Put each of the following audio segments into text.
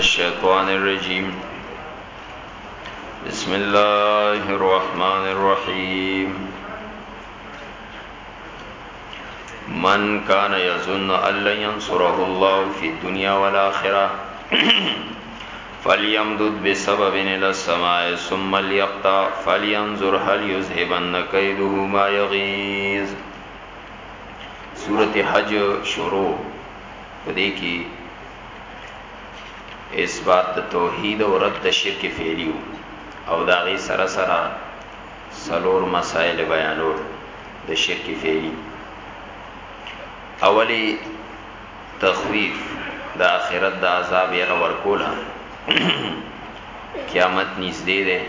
الشيطان الرجيم بسم الله الرحمن الرحيم من كان يظن أن لن ينصره الله في الدنيا والآخرة فليمدد بسبب إلى السماء ثم ليقطع فلينظر هل يذهبن كيده ما يغيظ سورة حج شروع په اثبات د توحید او رد د شرک فعلی او دا غي سره سره سلور مسائل بیانول د شرک فعلی اولی تخویف د آخرت د عذاب یې اور کولا قیامت نږدې ده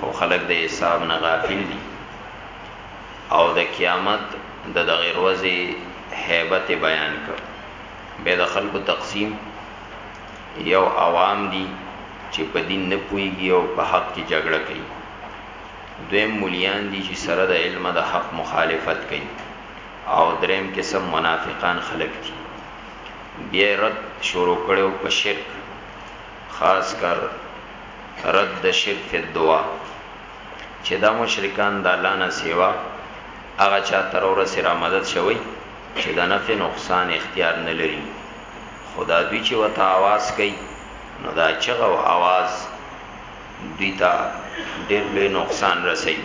خو خلک د حساب نه غافل دي او د قیامت د دغه ورځې hebat بیان کړ بیا د خلکو تقسیم یو عوام دي چې په دین نه پوهیږي او په حق کې جګړه کوي دویم مليان دي چې سره د علم د حق مخالفت کوي او دریم قسم منافقان خلق دي بیا رد شروع کړو په شرک خاص کر رد د شرک په دعا چې دا مشرکان د الله نه سیوا هغه چا تر ورسره مدد شوی چې د نفع نقصان اختیار نه لري خو دا دوی چې ورته اواز کوي نو دا چغه او اواز دوی ته ډېر لوی نقصان رسوي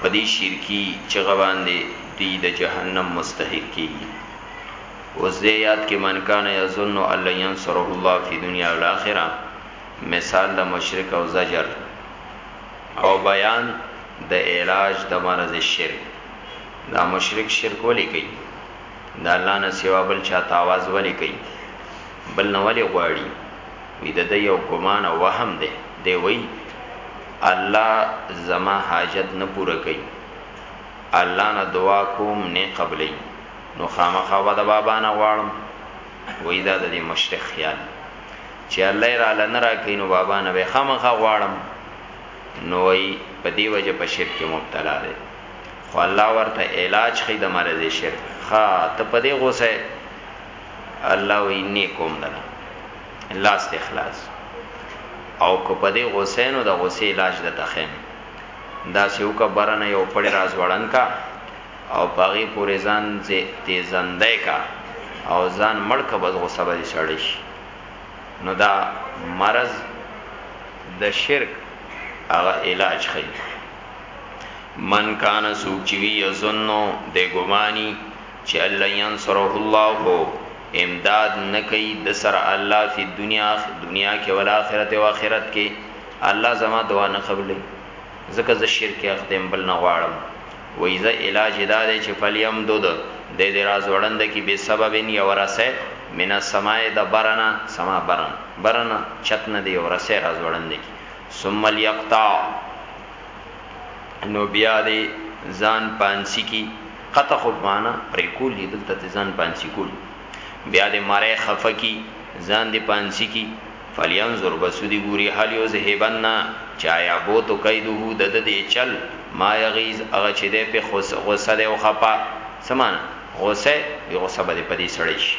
په دې شرکی چغه باندې دوی د جهنم مستحق کیږي اوس دې یاد کې من کان یظن ان ينصره الله فی دنیا او آخرت مثال د مشرک او زجر او بیان د علاج د مرض شرک دا مشرک شرک ولې کوي د الله نه سوا بل چا ته آواز ولې کوي بل نه ولې غواړي وی د دې یو ګمان او وهم دی دی وی الله زما حاجت نه پوره کوي الله نه دعا کوم نه قبلې نو خامخا و د بابا نه غواړم وای دا د مشرق خیال چې الله را لنه را کین نو بابا نه به خامخا غواړم نو وای په دی وجه په شرک مبتلا دی خو الله ورته علاج خي د مرض شرک خا ته په دې غوسه الله و اني کوم دلا الله استخلاص او کو په دې غوسه نو د غوسه علاج د تخیم دا سیو کا برنه یو پړی راز وړن کا او پاغي پورې ځان زی تیزندای کا او ځان مړک بس غوسه به سړی شي نو دا مرض د شرک هغه علاج خي من کان سوک چوی یظنو دی ګمانی چې الله ينصره الله هو امداد نکي د سر الله فی دنیا دنیا کې ول اخرت او اخرت کې الله زما دعا نه قبلې زکه ز شرک اخدم بل نه غواړم وایزه علاج دا دی چې فلیم دود د دې راز وړند کې به سبب یې ورسه مینا سمای د برنا سما برن برنا چت نه دی ورسه راز وړند کې ثم ليقطع نو بیا دې ځان پانسی کی قطع خو معنا پرې کول دي دلته ځان پانسی کول بیا دې مړې خفه کی ځان دې پانسی کی فلینظر بسودی ګوري هل یو زهبنا چایا بو تو کیدو د د دې چل ما یغیز هغه چې دې په غوسه دې او خپه سمانه غوسه یو غوسه به دې پدې سړی شي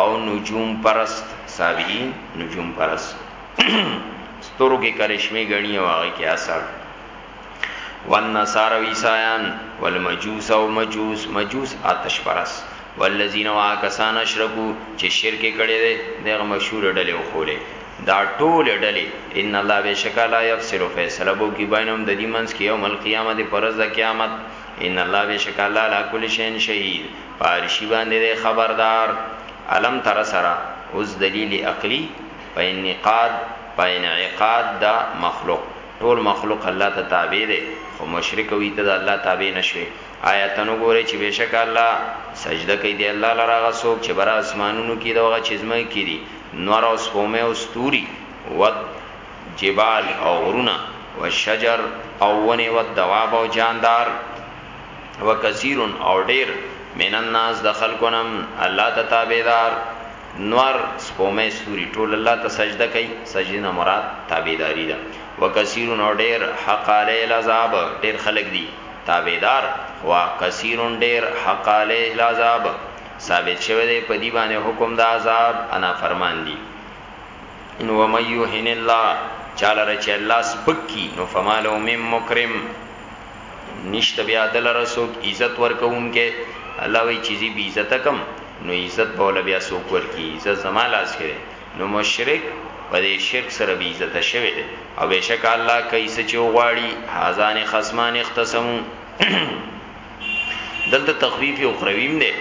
او نجوم پرست صابین نجوم پرست ستورو کې کرشمه غنی او هغه کې اثر والنصارى عیسایان والمجوس او مجوس مجوس آتش پرست والذین واکسان اشرکو چې شرک کړي دي دغه مشهور ډلې او خولې دا ټول ډلې ان الله بشک لا یفصل فیصله بو کی بینهم د دې منځ کې یوم القیامت پرز د قیامت ان الله بشک الله لا کل شین شهید پارشی باندې دی خبردار الم تر سره اوس دلیل عقلی په انقاد په انعقاد دا مخلوق ټول مخلوق الله ته تابع دی خو مشرک وی ته د الله تابع نشوي آیاتونو ګوري چې بشک الله سجده کوي دی الله لره غسوک چې بر اسمانونو کې دغه چیزمه کړي نور او سپومه او ستوري ود جبال او غرونه والشجر او ونه والدواب او جاندار وکثیر او ډیر من الناس د خلقنم الله ته تابعدار نور سپومه سوري ټول الله ته سجده کوي سجده نه مراد تابعداري ده وکثیر او ډیر حق علی العذاب ډیر خلق دي تابعدار وا کثیر ډیر حق علی العذاب ثابت شوه دی په دی باندې حکم د عذاب انا فرمان دي ان و مَن یُهِنِ اللَّهُ چاله رچ الله سپکی نو فمالو مم مکرم نشته بیا دلره سوک عزت ورکونکه الله وی چی زی بی عزت کم نو عزت بوله بیا سوک ورکی عزت زما لاس کی دی نو مشرک په دی شرک سره بی عزت شوی دی او بشک الله کوي څه چې وغواړي هاذان خصمان اختصمو دلته تخفیف او خرویم دی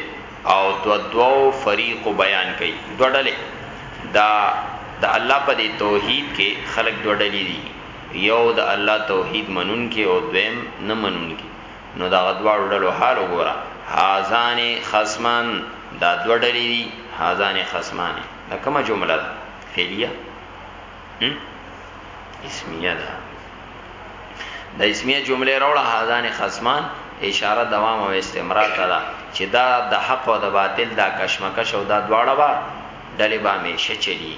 او دو دوو فریق بیان کوي دوړلې دا د الله په دې توحید کې خلق دوړلې دي یو د الله توحید منونکی او دویم نه منونکی نو د هغه دواړو ډلو حال وګوره هذان خصمان دا دوه ډلې دي هذان خصمان دا کومه جمله ده فعلیه اسمیه ده د اسمیه جمله راوړه هاذان خصمان اشاره دوام او استمرار ته ده چې دا د حق او د باطل دا کشمکش او دا دواړه با ډلې به همیشه چلیږي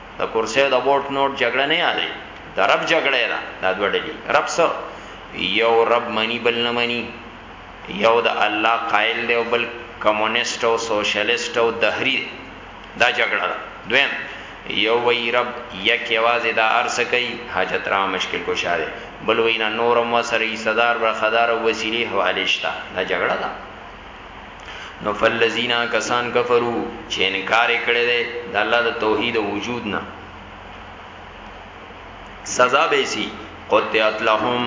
د کرسي د ووټ نوټ جګړه نه یادې د رب جګړه ده دا دوه ډلې رب سو یو رب منی بل نه منی یو د الله قائل دی او بل کمونیست او سوشلیست او دهری دا جګړه ده دویم یو وی رب یک یواز دا ارس کوي حاجت را مشکل کو شاره بل وینا نورم وسره صدر برخدار او وسیله حواله شته دا جګړه ده نو فلذین کسان کفرو چې انکار کړي دي د الله د توحید او وجود نه سزا به سي قطعت لهم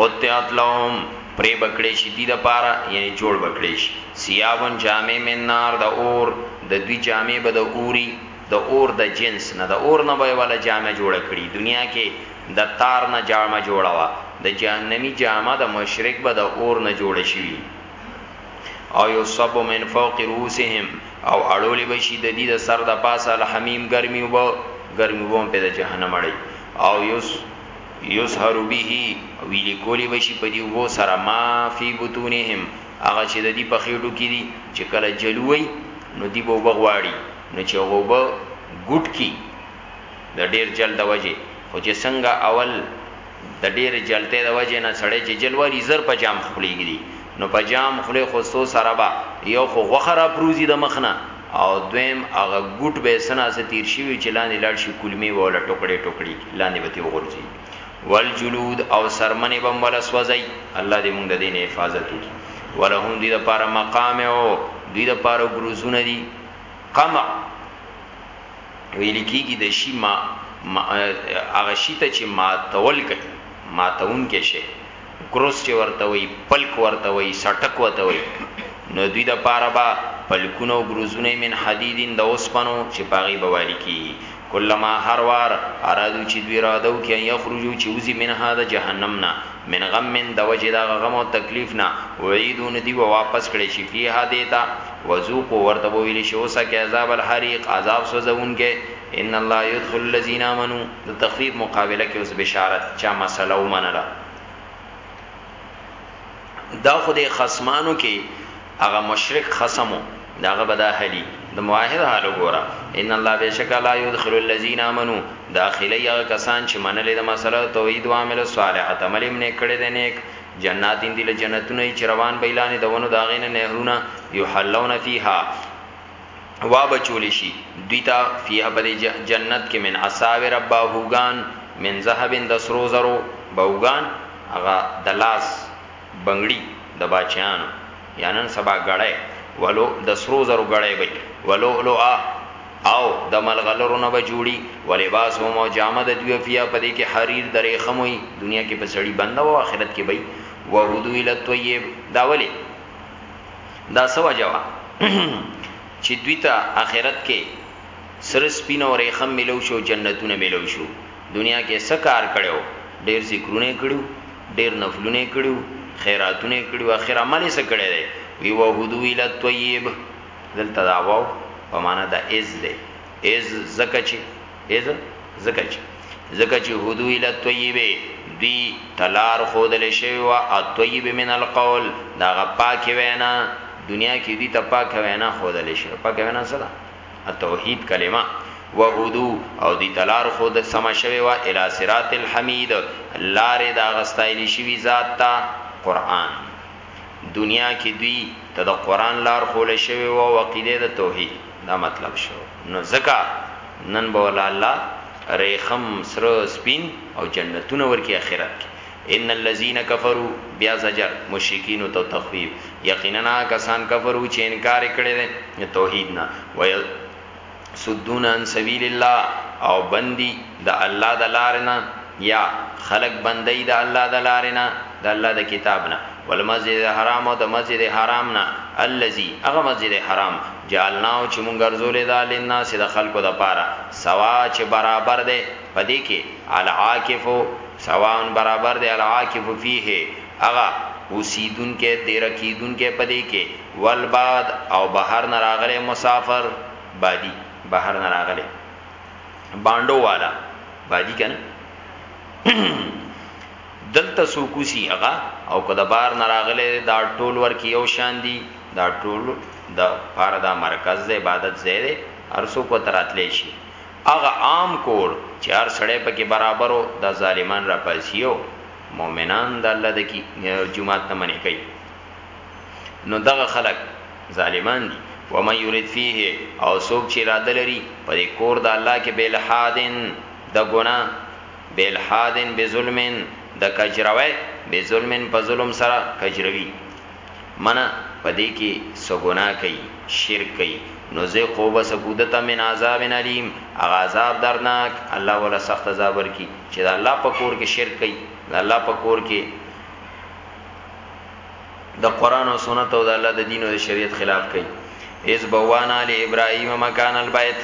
قطعت لهم پرې بکړې شي دي د پاره یعنی جوړ بکړې شي سیابن جامع من نار د اور د دوی جامع به د اوري د اور د جنس نه د اور نه به ولا جامع جوړ کړي دنیا کې د تار نه جامه جوړه وه، د جهنمي جامه د مشرک به د اور نه جوړه شوي وي، او یصب من فوق رؤوسهم او اړولې به شي د دوی د سر د پاسه الحمیم ګرمې اوبه، ګرمې اوبه هم پرې د جهنم اړوي، او یص یصهر به ویلي کولې به شي په دې اوبو سره ما فی بطونهم هغه چې د دوی په خېټو کې دي، چې کله جلو وي نو دوی به اوبه غواړي نو چې هغه اوبه ګوټ کړي. د ډیر جل د وجه خو چې څنګه اول د ډیر جلته د وجه نه سړی چې جل وری زر په جام خپلېږي نو په جام خله خو سو سره با یو خو غوخه را پروزي د مخنه او دویم هغه ګوټ به سنا سه تیر شي چې لاندې لاړ شي کلمي ولا ټوکړي ټوکړي لاندې به تی وغورځي والجلود او سرمنه بم ولا سوځي الله دې موږ د دین حفاظت وکړي ولهم دې لپاره مقام او دې لپاره ګروزونه دي قمع ویل کیږي د شي ما هغه شي ته چې ماتول کوي، ماتونکی شی، ګروس چې ورته وایي، پلک ورته وایي، سټک ورته وایي، نو دوی د پاره به پلکونه او ګروزونه من حدید د اوسپنو چې په هغې به والي کیږي، کلما هر وار ارادو چې دوی اراده وکړي ان یخرجو چې وځي منها د جهنم نه من غم د وجه دا غم او تکلیف نه وعیدون دی و واپس کړي شي فیها دیتا وذوق ورته ویل شي اوسه کې عذاب الحریق عذاب سوزون کې ان الله يدخل الذين امنوا د تخفیف مقابله کې اوس بشارت چا مسله ومنله دا خو د خصمانو کې هغه مشرک خصم وو د هغه به دا حلي د معاهد حال وګوره ان الله بشک لا يدخل الذين امنوا داخلي هغه کسان چې منلې د مسله توحید او عمل صالحات عمل یې نه کړی د نیک جنات اندی له جنتونو چې روان بیلانې دونو داغینه نهرونه یحلون فیها وا بچول شي دیتا فیها پر جنت کې من اساور باهوغان من ذهب د سرو زرو باهوغان هغه دلاس بنګړي د باچهانو یا نن سبا ګړی ولو د سرو زرو ګړی به ولؤلؤا او د ملغلرو نه به جوړي ولباسهم او جامه د دوی فیا په دې کې حریر د ریخم وي دنیا کې په سړی بنده او آخرت کې به وهدو الی الطیب دا ولی دا سو جواب چې دوی ته آخرت کې سر سپین او ریخم ملو شو جنتونه ملو شو دنیا کې یې څه کار کړی وو؟ ډېر ذکرونه یې کړي وو، ډېر نفلونه یې کړي وو، خیراتونه یې کړي وو، اخر عمل یې څه کړی دی؟ وی وهدو الی الطیب، دلته دا واو په معنی د اذ دی، اذ ځکه چې، اذ ځکه چې، ځکه چې هدو الی الطیب دوی ته لار ښودل شوې وه، الطیب من القول د هغه پاکې وینا، دنیا کې دوی ته پاکه وینا ښودل شوې، پاکه وینا څه ده؟ توحید کلمه وهدو او دی تلار خود سما شوی وا الی صراط الحمید لار دا غستایل شوی ذات تا قران دنیا کې دوی ته د قران لار خول شوی وا وقیده د توحید دا مطلب شو نو زکا نن بولا الله ریخم سر سپین او جنتونه ورکی اخرت کې ان الذین کفروا بیا زجر مشرکینو ته او تخویف یقینا هغه کسان کفر وو چې انکار یې کړی دی د توحید نه ویصدون عن سبیل الله او بندي د الله د لارې نه یا خلق بندي د الله د لارې نه د الله د کتاب نه والمسجد الحرام او د مسجد حرام نه الذي هغه مسجد حرام جعلناه چې مونږ ګرځولې ده لناس د خلکو د پاره سوا چې برابر دی په دې کې العاکف سواء برابر دی العاکف فيه اغا اوسیدون کې دیر کیدون کې په دې کې والباد او بهر نه راغله مسافر بادی بهر نه راغله باندو والا بادی کنه دلته سوکوسی هغه او کده بار نراغله دا ټول ورکی یو شان دی دا ټول د پاره دا مرکز د عبادت زیره ارسو کو تراتلی شي هغه عام کور چې هر سړی پکې برابر و، دا ظالمان راپاڅي او مؤمنان د الله د جماعت نه منع کوي. نو دغه خلک ظالمان دي. ومن یرید فیه او څوک چې اراده لري په دې کور د الله کې بالحادن د ګنا بالحادن بظلمن د کجروی بظلمن په ظلم سره کجروی منه په دې کې څه ګناه کوي شرک کوي نو ذق وبسکو ده ته من عذاب علیم هغه عذاب دردناک الله ولا سخت عذاب ورکي چې د الله په کور کې شرک کوي د الله په کور کې د قران او سنت او د الله د دین او د شریعت خلاف کوي از بوانا ل ابراهیم مکان البیت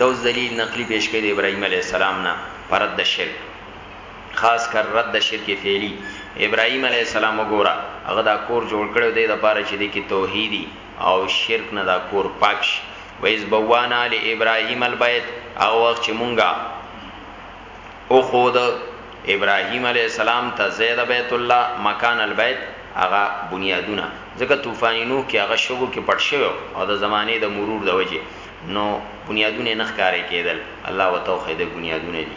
دوز دلیل نقلی پیش کړي ابراهیم علی السلام نه پرد د شرک خاص کر رد د شرک فعلی ابراهیم علیه السلام وګوره هغه دا کور جوړ کړی دی د پاره چی دی کی توحیدی او شرک نه دا کور پاک شی وایذ بوانا لابراهیم البیت هغه وخت چی مونږه او خود ابراهیم علیه السلام ته زید بیت الله مکان البیت هغه بنیادونه ځکه طوفان نوح کی هغه شګو کی پټ شوی او د زمانه د مرور د وجه نو بنیادونه نخ کارې کېدل الله وتوخه د بنیادونه دي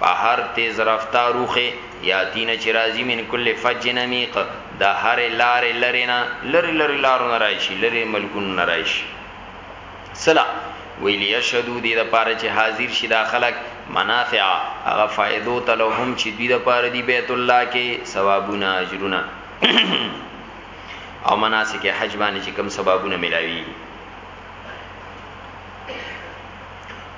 په هر تیز رفتار اوښې یاتینه چې راځي من کل فج نمیق د هر لارې لرې نه لرې لرې لارو نه راشي لرې ملکونو نه راشي سلا ویلی یشهدو دی د پاره چې حاضر شي دا خلک منافع هغه فائدو تلهم چې دی د پاره دی بیت الله کې ثوابونه اجرونه او مناسک حج باندې چې کم ثوابونه ملاوي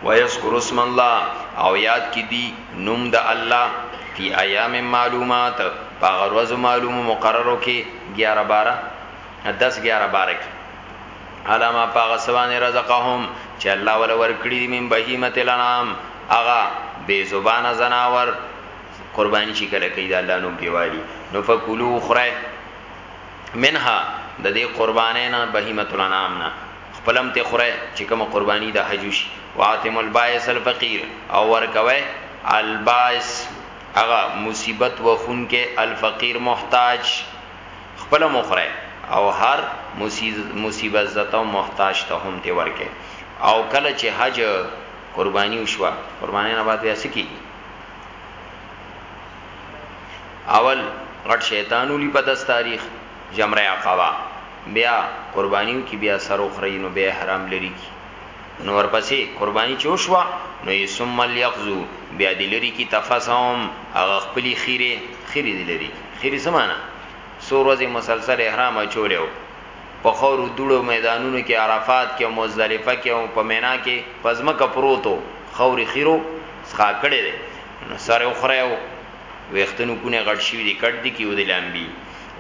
ويذكر اسم الله او یاد کی دی نوم د الله فی ایام معلومات باغ روز معلوم مقررو کې 11 12 10 11 12 کې علامه باغ سبان رزقهم چې الله ول ورکړي دي من بهیمت الانام اغا بے زبان زناور قربانی شي کله کوي د الله نوم پیوالي نو فکلوا خره منها د دې قربانې نه بهیمت الانام نه خپل هم ته خوره چې کوم قرباني د حج وشي واتم البائس الفقير او ورکوي البائس هغه مصیبت وخون کې الفقير محتاج خپل مخره او هر مصیبت زته او محتاج ته هم دی ورکه او کله چې حج قرباني وشوه قرباني نه بعد بیا سکی اول غټ شیطان ولي په داس تاریخ جمره عقبه بیا قربانیو کی بیا سر اخری نو بیا حرام لری کی نو ورپسې قربانی چې وشوه نو یې ثم الیقذو بیا د لری کی تفسهم هغه خپلی خیره خیره د لری خیره سمانه سور ورځې مسلسل احرام اچولیو په خورو دوړو میدانونو کې عرفات کې او مزدلفه کې او په مینا کې پزما کا پروتو خوري خیرو څخه کړي نو سره اخره وختونو کو نه غړ شي دي کټ دي کې ودی لامبي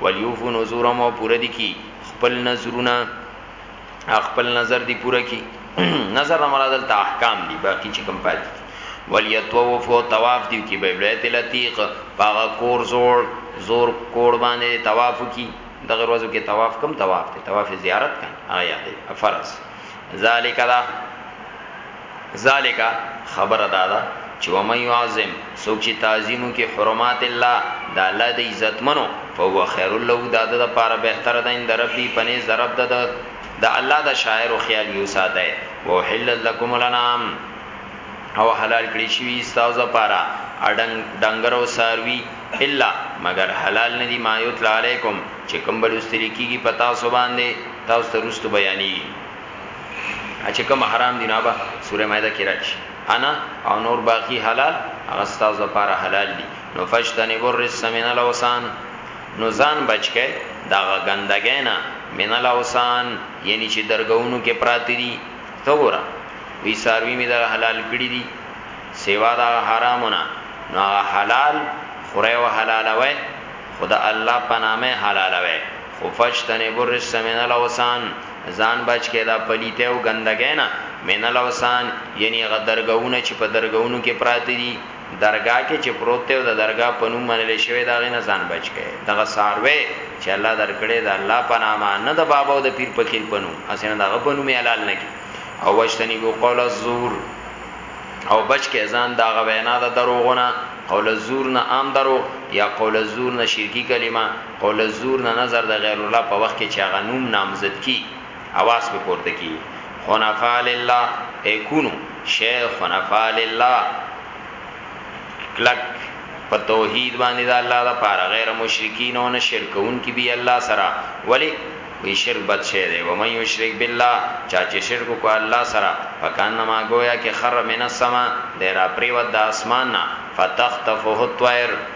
وليوفو نذورهم او پوره دي کی خپل نظرونه خپل نظر دی پوره کی نظر مراد دلته احکام دی باقی چې کوم پاتې ولیتوف او طواف دی کی به بیت لطیق پاغه کور زور زور کور باندې طواف کی دغه ورځو کې طواف کم طواف دی طواف زیارت کن آیا دی فرض ذالک دا ذالک، خبره دا ده چې ومن يعظم، څوک چې تعظيم وکړي حرمات الله، د الله د عزتمنو، فهو خير له، دا د ده لپاره بهتره ده، عند ربه، په نزد د رب د ده، د الله د شعائرو خيال يې وساتی، واحلت لکم الانعام، او حلال کړی شوی دي ستاسو لپاره ډنګر او څاروي، الا مګر حلال نه دي، ما يتلی عليکم، چې کوم به لوستل کيږي په تاسو باندې، تاسو ته وروسته بيانيږي. چې کوم حرام دي نه به سوره مائده کې راشي انا او نور باقی حلال هغه ستاسو لپاره حلال دي نو فشتنی بر رس من الاوسان نو ځان بچکه دا غندګی نه من الاوسان یعنی چې درګونو کې پراتی دي ته ګوره وی ساروی می دا حلال کړی دي سیوا دا حرامونه نو حلال خوره او حلال وای خدا الله پنامه حلال وای خو فشتنی بر رس من الاوسان ځان بچ کړه د پلیتۍ او ګندګۍ نه، من الاوثان، یعنی هغه درګاهونه چې په درګاهونو کې پراته دي، درګاه کې چې پروت دی او د درګاه په نوم منل شوی د هغې نه ځان بچ کړه، دغه څاروی چې الله درکړی د الله په نامه نه د بابا او د پیر فقیر په نوم، هسې نه د هغه په نوم یې حلال نه کړي. او واجتنبوا قول الزور، او بچ کړه ځان د هغه وینا د دروغو نه، قول الزور نه عام دروغ یا قول الزور نه شرکي کلمه، او له زور نه نظر د غیر الله په وخت کې چې هغه نوم نامزد کی اواز په پورته کی خنفاء لله اكونو شیخ خنفاء لله کلک په توحید باندې د الله د پاره غیر مشرکین او نه شرکون کی بی الله سره ولی وی شرک بد شی دی و من یشرک بالله چا چې شرک کو الله سره فکان ما گویا کې خر من السما د را پریوت د اسمان نه فتختفه الطير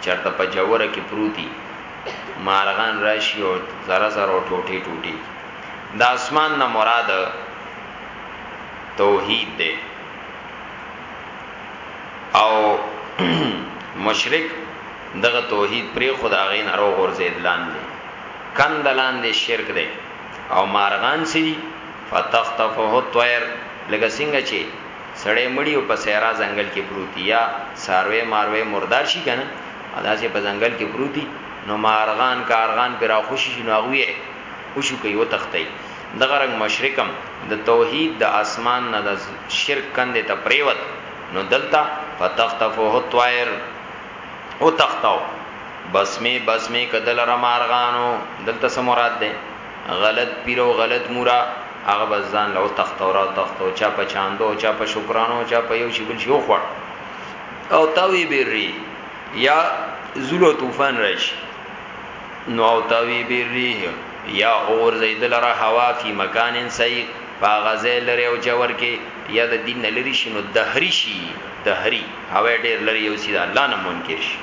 چرته په جوره کې پروتي مارغان راشي او زره زره او ټوټي ټوټي د اسمان نه مراد توحید دی او مشرک دغه توحید پرې خدای نه رو غورځید لاندې کند لاندې شرک دی او مارغان سری فتختفه الطير لکه څنګه چې سړی مړی او په صحرا ځنګل کې پروت دی یا ساروی ماروی مردار شي کنه داسې په ځنګل کې پروت دی نو مارغان کارغان پر خوشی شي نو هغه او شو کوي او تختی دغه رنگ مشرکم د توحید د اسمان نه د شرک کندې ته پریوت نو دلته فتختفه الطائر او تختاو بسمه بسمه کدل را مارغانو دلته سمورات ده غلط پیر او غلط مورا هغه به ځان له تخت او را تخت او چا په چاندو چا په شکرانو چا په یو شی بل شي خوړ او تاوی بیری یا زلو طوفان راشي نو او تاوی بیری یا اور زیدل را هوا فی مکان سعی پاغزه لري او جوور کې یا د دین لری شي نو دهری شي دهری هوا ډیر لري او سید الله نه منکر شي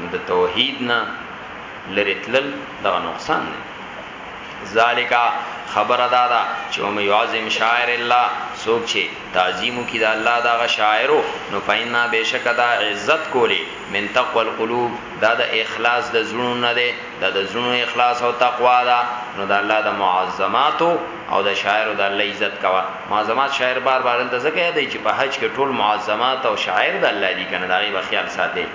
نو د توحید نه لری تلل دغه نقصان دی ذالکا خبر دا دا چې وم يعظم شاعر الله سوک چې تعظیم کی دا الله دا غ شاعرو نو فینا بشک دا عزت کولی من تقوا القلوب دا د اخلاص د زړونو نه دی دا د زړونو اخلاص او تقوا دا نو دا الله د معظمات او د شاعر د الله عزت کوا معظمات شاعر بار بار د زکه دی چې په حج کې ټول معظمات او شاعر د الله دی کنه دا غي بخیال ساتي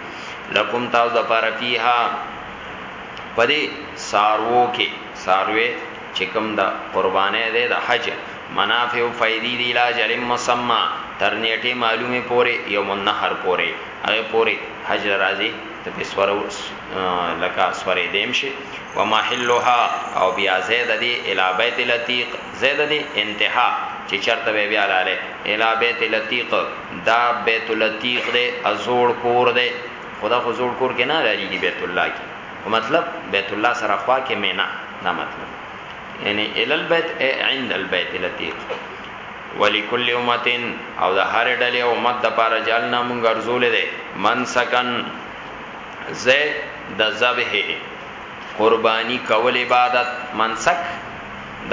لکم تاسو د پاره فیها پدې سارو کې ساروي چې کوم د قربانې ده د حج منافع او فائدې دی لا جل مسما تر نیټه معلومه پوره یوم النهر پوره هغه پوره حج راځي ته په سورو لکه سورې دیم شي ومحلها او بیا زید دی الابیت لتیق ځای د دې انتها چې چرته به بیا لاله الی بیت لطیق دا بیت لطیق دې ازوړ کور دې خدا خو زوړ کور کې نه لري کې بیت الله کې او مطلب بیت الله سره خوا کې مینا دا مطلب یعنی ال البیت عند البیت لطیق ولکل امتن او د هر ډلې امت د پاره جالنا مونږ ارزول دي من سکن ز د ذبح قربانی کول عبادت منسک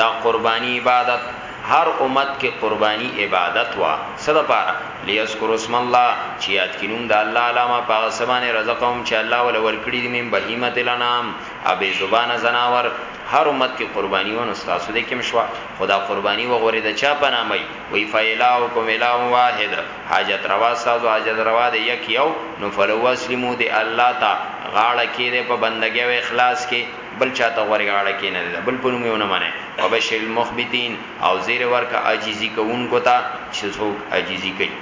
دا قربانی عبادت هر امت کې قربانی عبادت وه څه د پاره لیذکرو اسم الله چې یاد کړي نوم د الله علی ما په هغه څه باندې رزقهم چې الله ول ورکړي دي من بهیمه الانعام ابي زبانه زناور هر امت کې قرباني ونه ستاسو د کوم شوا خدا قرباني وغوري د چا په نامه وي فیلاوکم الا واحد حاجت روا سازو حاجت روا دی یک یو نو فلو اسلمو دی الله تا غاړه کې په بندګي او اخلاص کې بل چاته غوري غاړه کینل ده بل په نوم یو نه منه وبشر المخبتین او زیر ورکه عاجزی کوونکو ته چې څوک عاجزی کوي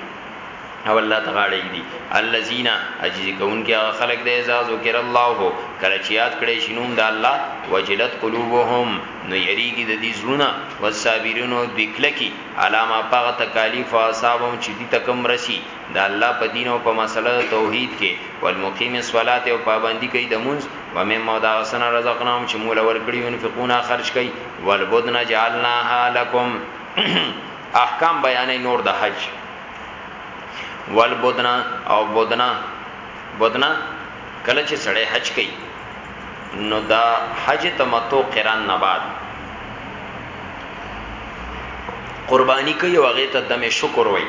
او الله تعالی دی الذين عجز کون کې هغه خلق دی اذا ذکر الله کله چې یاد کړي شنوم د الله وجلت قلوبهم نو یریږي د دې زړونه والصابرون او بکلکی علامه پاغه تکالیف او اصحابم چې دي تکم رسی د الله په دین او په مسله د توحید کې والمقیم الصلاه او پابندی کوي د منځ و مې مودا غسن رزقناهم چې مولا ورکړي ينفقون خرج کوي والبدن جعلناها لكم احکام بیانې نور د حج والبدنا او بدنا بدنا کله چې سړی حج کوي نو دا حج تمتع قران نه بعد قربانی کوي او هغه ته دمه شکر وایي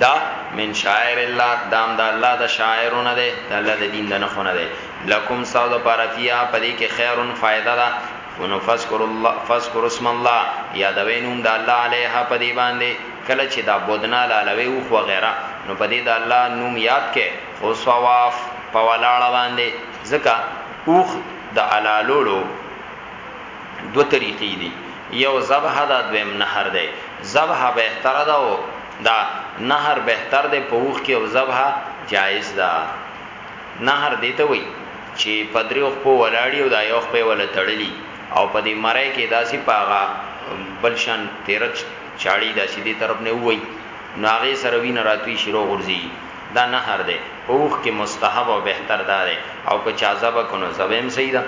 دا من شاعر الله دام دا الله د شاعرو نه ده دا الله د دین د نه خونه ده لکم ساو د پارفیا پدې کې خیرون فائدہ ده فنو فذكر الله فذكر اسم الله یادوینوم د الله علیها پدې باندې کله چې دا بودنا لالوي او خو غیره نو پدې د الله نوم یاد کې خو ثواف په ولاړه باندې ځکه اوخ د علالولو دو طریقې دي یو ذبح دا دویم نهر دی ذبح بهتر ده او دا نهر بهتر دی په وخت کې او ذبح جایز ده نهر دی ته وای چې پدریو خو ولاړی او دا یو خپل ول تړلی او په دې مړی کې داسې پاغا بلشان تیرچ چاړي داسې دې طرف نه وای ناغه سره وی نراتوی شروع غورځي دا نهر دی اوخ کې مستحب او بهتر ده او که چا ذبح کنو ذبح هم صحیح ده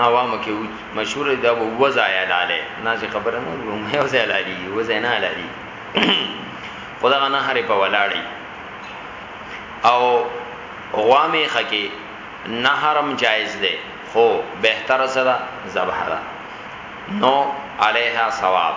عوامو کې مشهور دی دا وځای لاله نازي خبره نه وم یو ځای لاله وځای نه لاله خدا نه هرې په ولاړی او غوامه خکې نهرم جایز دی خو بهتره سره ذبح ده نو علیها ثواب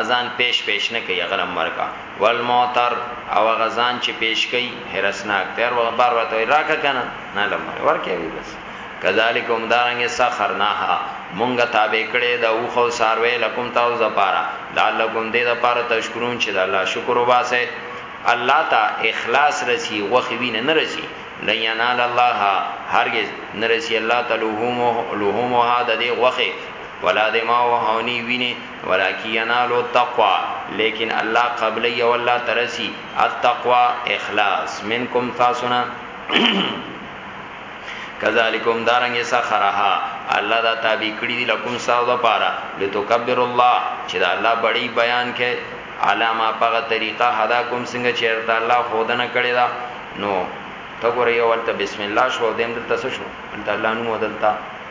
ازان پيش پيش نه کوي غلم ورکه والمعتر او هغه ځان چې پيش کوي حرسناک دی هر وخت بار بار ته وایي راکه کنه نه له مړ ورکه وي بس کذالک هم دارنګ سخرناها مونږه تابع کړي دا او خو ساروي لکم تاو زپارا لعلکم دې د پاره تشکرون چې د الله شکر وباسه الله تا اخلاص رسی وخی وینه نه رسی لینال الله هرگز نرسی الله تعالی لهمه لهمه د دې وخه ولا دماء وهونی وینه ولکي ينالو التقوی ليکن الله قبلي او الله ته رسي التقوی اخلاص منکم تاسو نه کذالکم دارنګ سخرها الله دا تابع کړی دی لکم ساو دا پارا لتکبر الله چې دا الله بڑی بیان کې علامه پغه طریقه حدا کوم څنګه چیرته الله خودنه کړی دا نو تګور یو ولته بسم الله شو دیم دلته شو دلته الله نو دلته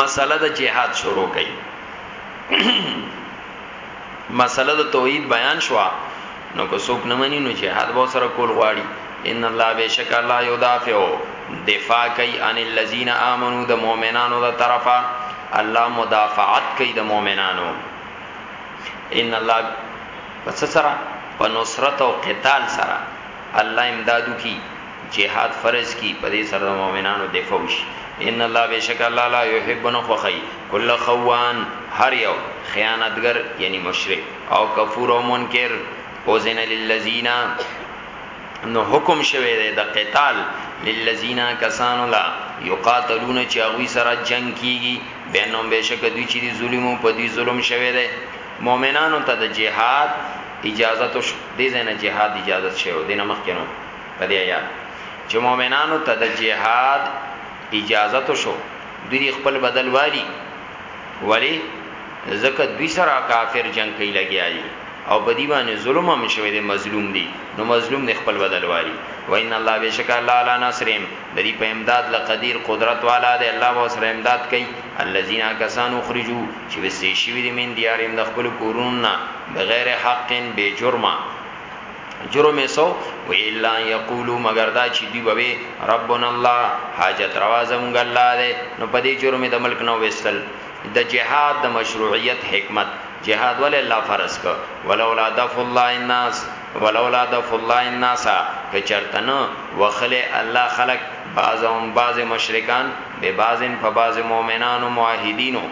مسله د جهاد شروع کړي مسله د توحید بیان شو نو کو څوک نه مني نو جهاد به سره کول غواړي ان الله بشک الله یدافع دفاع کوي ان الذين امنوا د مؤمنانو د طرفه الله مدافعت کوي د مؤمنانو ان الله پس سره په نصرت او قتال سره الله امدادو کی جهاد فرض کی په دې سره د مؤمنانو دفاع وشي ان الله بشک الله لا يحب نو خوخي کل خوان هر یو خیانتګر یعنی مشرک او کفور او منکر او زین للذین نو حکم شوه دی د قتال للذین کسانو لا یقاتلون چې هغه سره جنگ کیږي بینهم بشک دوی چې ظلمو په دې ظلم شوه دی مؤمنانو ته د جهاد اجازه تو دې نه جهاد اجازه شوه دینه مخکینو په دې آیات چې مؤمنانو ته د جهاد اجازه تو شو دوی خپل بدل والی ولی زکه دوی سره کافر جنگ کوي لګیایي او په دی باندې ظلم هم شوی دی مظلوم دی نو مظلوم دی خپل بدل والی و ان الله بشک الله علی نصرهم د دې په امداد لقدیر قدرت والا دی الله و سره امداد کوي الذين كسانو خرجو چې وسې شي وي من دیارهم د خپل کورونو بغیر حق به جرمه جرم سو و الا یقولو مگر دا چې دی ووي ربنا الله حاجت روا زمونږ الله دی نو په دې جرم د ملک نو وستل د جهاد د مشروعیت حکمت جهاد ول الله فرض ک ولولا دف الله الناس ولولا دف الله الناس که چرتنه وخله الله خلق بعضهم بعض مشرکان به بعضن په بعض مؤمنانو موحدینو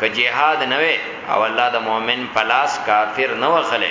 که جهاد نه وي او الله د مؤمن پلاس کافر نه وخله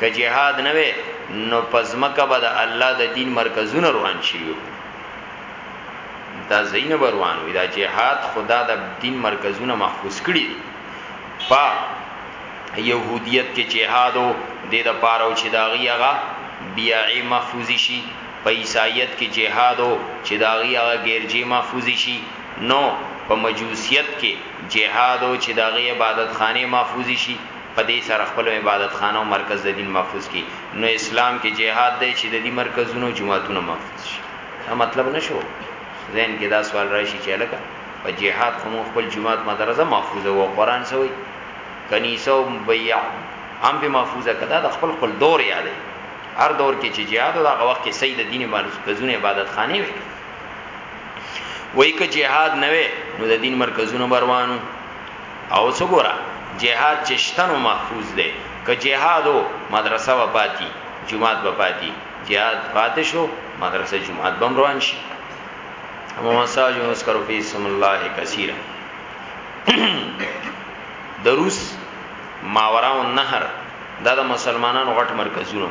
که جهاد نه وی نو پزمکه به د الله د دین مرکزونه روان شي دا زین بروان وی دا جهاد خدا د دین مرکزونه محفوظ کړي دي پا يهودیت کې جهاد او د د پاره او چې دا غیغه بیاعی محفوظ شي په عیسایت کې جهاد او چې دا غیغه غیرجی محفوظ شي نو په مجوسیت کې جهاد او چې دا غی عبادت خانه محفوظ شي په دې سره خپل عبادت خانه او مرکز د دین محفوظ کړي، نو اسلام کې جهاد دی چې د دې مرکزونه او جوماتونه محفوظ شي. دا مطلب نه شو؟ ذهن کې دا سوال راشي چې هلکه په جهاد خو موږ خپل جومات مدرسه محفوظه وو، قرآن څه وایي؟ کنیسه او بیع هم به محفوظه کړه. دا د خپل خپل دور یاد دی. هر دور کې چې جهاد او هغه وخت کې صحیح د دین مرکزونه عبادت خانه وي وای که جهاد نه وي نو د دین مرکزونه بروانو او څه ګوره جهاد چې شته نو محفوظ دی که جهاد و مدرسه به پاتی جماعت به پاتی جهاد پاتې شو مدرسه جماعت بم روان شي محمد صاحب یونس کرو فی اسم الله کثیره د روس ماوراو نهر دا د مسلمانانو غټ مرکزونه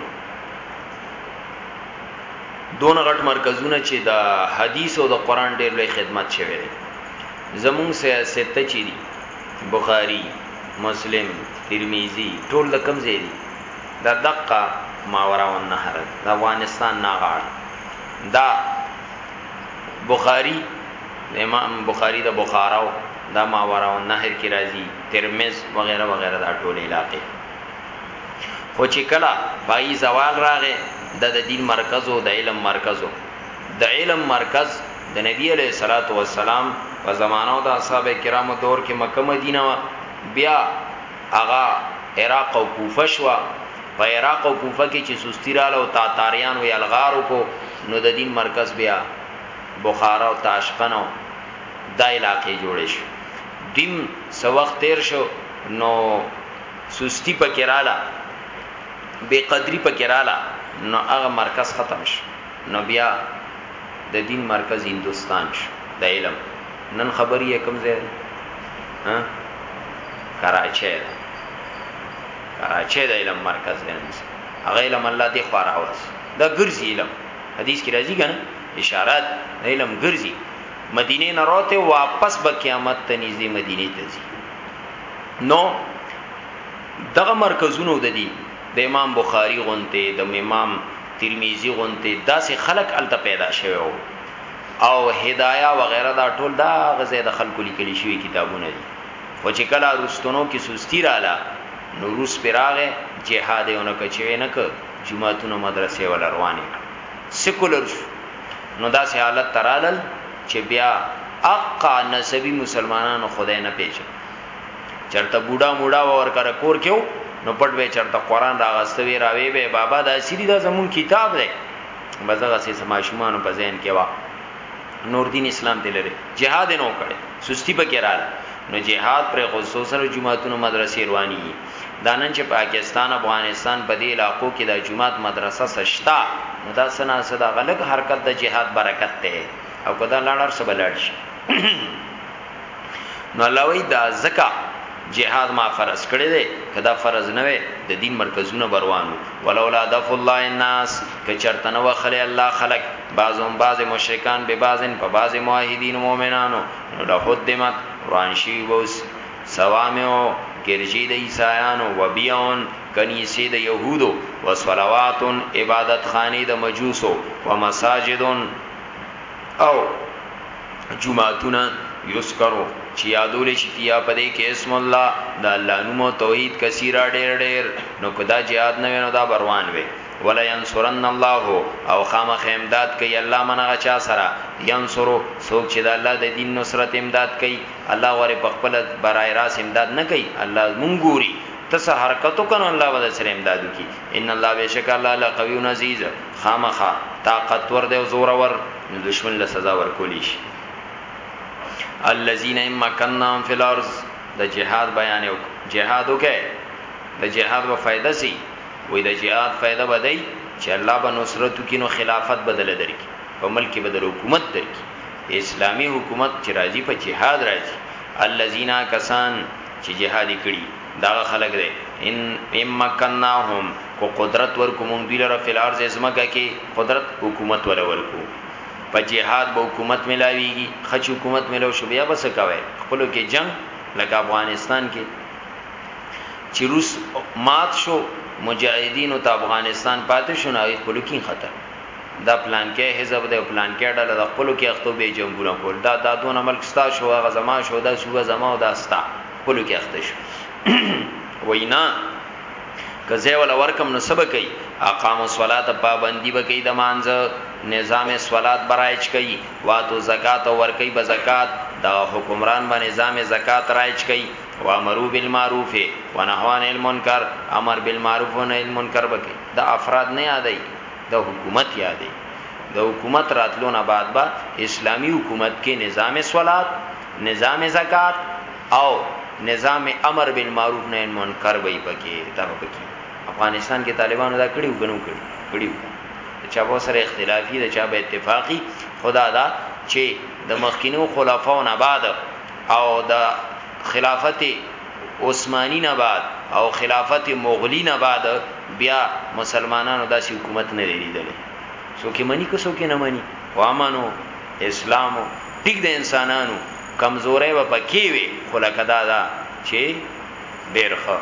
دون غټ مرکزونه چې د حدیث او د قران ډېر لوی خدمت شوی دی زمونږ سیاح سته چی دی بخاری مسلم ترمیزی ټول د کوم ځای دی دا دقه ماورا النهر ده د افغانستان نه غاړه دا بخاری د امام بخاری د بخاراو دا ماورا النهر کی راځي ترمز وغیرہ وغیرہ دا ټول علاقه خو چې کله پای زوال راغې د دین مرکزو د علم مرکزو د علم مرکز د نبی علیه الصلاة والسلام په زمانه او د اصحاب کرامو دور کې مکه مدینه وه بیا هغه عراق او کوفه شوه په عراق او کوفه کې چې سستی رااله او تاتاریان وی الغار وکړو نو د دین مرکز بیا بخارا او تاشقن او دا علاقې جوړې شو دیم سو وخت تیر شو نو سستی پکې رااله بے قدری پکې رااله نو هغه مرکز ختم شو نو بیا د دین مرکز هندوستان شو د علم نن خبری یې کوم ځای ها کراچۍ ده کراچۍ د علم مرکز دی نن هغه علم الله دی خو راوځ دا ګرځي علم حدیث کې راځي کنه اشارات علم ګرځي مدینه نه راته واپس به قیامت ته نږدې مدینه ته ځي نو دغه مرکزونو د دې د امام بخاری غونتی د امام ترمذی غونتی داسې خلک هلته پیدا شوی وو او هدایا وغیره دا ټول دا غزه د خلکو لیکل شوی کتابونه دي او چې کله روستونو کې سستی رااله نو روس پراغه جهاد یې اونکه چوي نه ک جمعهتون مدرسې ول روانې ک سیکولر شو نو داسې حالت ترالل چې بیا اقا نسبی مسلمانانو خدای نه پیژني چرته بوډا موډا ور کر کور کېو نو پټ به چرته قران راغستوي راوي به بابا دا سری دا زمون کتاب دی بزغه سي سماشومان په ذهن کې وا نور دین اسلام دی لري جهاد نه وکړي سستی په کې رااله نو جهاد پر خصوصا جمعهتونو مدرسې رواني دي دانن چې پاکستان افغانستان په دې علاقو کې د جمعات مدرسه سشتا نو دا سنا صدا غلط حرکت د جهاد برکت ته او کدا لاړر سبلړ شي نو الله وی دا زکا جهاد ما فرض کړی دی کدا فرض نه وي د دین مرکزونه بروانو ولولا دف الله الناس که چرته نو خلې الله خلق بعضهم بعض مشرکان به بعضن په بعض موحدین مؤمنانو له قدمت رانشی وس سوامو ګرځي د عیسایانو وبیون کنیسې د يهودو وصلوات عبادت خانه د مجوسو ومساجدون او جمعاتونه یذکرو چې یادول شي فیا پدې کې اسم الله د الله نوم او توحید کثیره ډېر ډېر نو کدا jihad نه ونه دا بروان وي ولا ينصرن الله او خامخ امداد کوي الله منغه چا سره ينصرو څوک چې د الله د دین نصرت امداد کوي الله غره په خپل برای راس امداد نه کوي الله مونږ ګوري تسه حرکتو کنو الله ودا سره امدادو کی ان الله بشک الله لقوی عزیز خامخه طاقتور دی او زورور نو دشمن له سزا ورکولی شي الذين مكنهم في الارض د جهاد بیان یو جهاد وکي د جهاد و فائدہ سي وې د جهاد فائدہ بدای چې الله به نصرت کینو خلافت بدل درکې په ملک بدل حکومت درکې اسلامی حکومت چې راځي په جهاد راځي الذين کسان چې جهاد کړي داغه خلق دی ان ام مکناهم کو قدرت ورکو مونږ دی لره فل ارض ازمکه کی قدرت حکومت ولا ورکو په جهاد به حکومت ملاویږي خچ حکومت ملو شو بیا بس کوي خپل کې جنگ لکه افغانستان کې چې روس مات شو مجاهدین او افغانستان پاتې شو نه خپل کې خطر دا پلان کې حزب دی او پلان کې ډله د خپل کې اختو به جنگونه کول دا دادون ملک ستا شو هغه زما شو دا صوبه زما او دا ستا خپل کې اخته شو وینا کزه ول ورکم نو سبا کوي اقام الصلاه پابندي به کوي د مانځه نظام صلات برایچ کوي واتو زکات ور کوي به زکات دا حکمران به نظام زکات رایچ کوي وامرو بالمعروف ونهوا عن المنکر امر بالمعروف ونهي عن المنکر به کوي دا افراد نه یادای دا حکومت یادای د حکومت راتلو نه بعد با اسلامی حکومت کې نظام صلات نظام زکات او نظام امر بالمعروف نهی منکر به پکې دغه پکې افغانستان کې طالبانو دا کړیو کنو کړی کړیو چا به سره اختلافي ده چا به اتفاقی خدا دا چې د مخکینو خلفاو نه بعد او د خلافت عثماني نه بعد او خلافت مغلی نه بعد بیا مسلمانانو داسې حکومت نه لیدل سو کې منی کو سو کې نه منی وامنو اسلام وو ټیک د انسانانو کمزورې و پکې وي خو لکه دا دا چې ډیر خو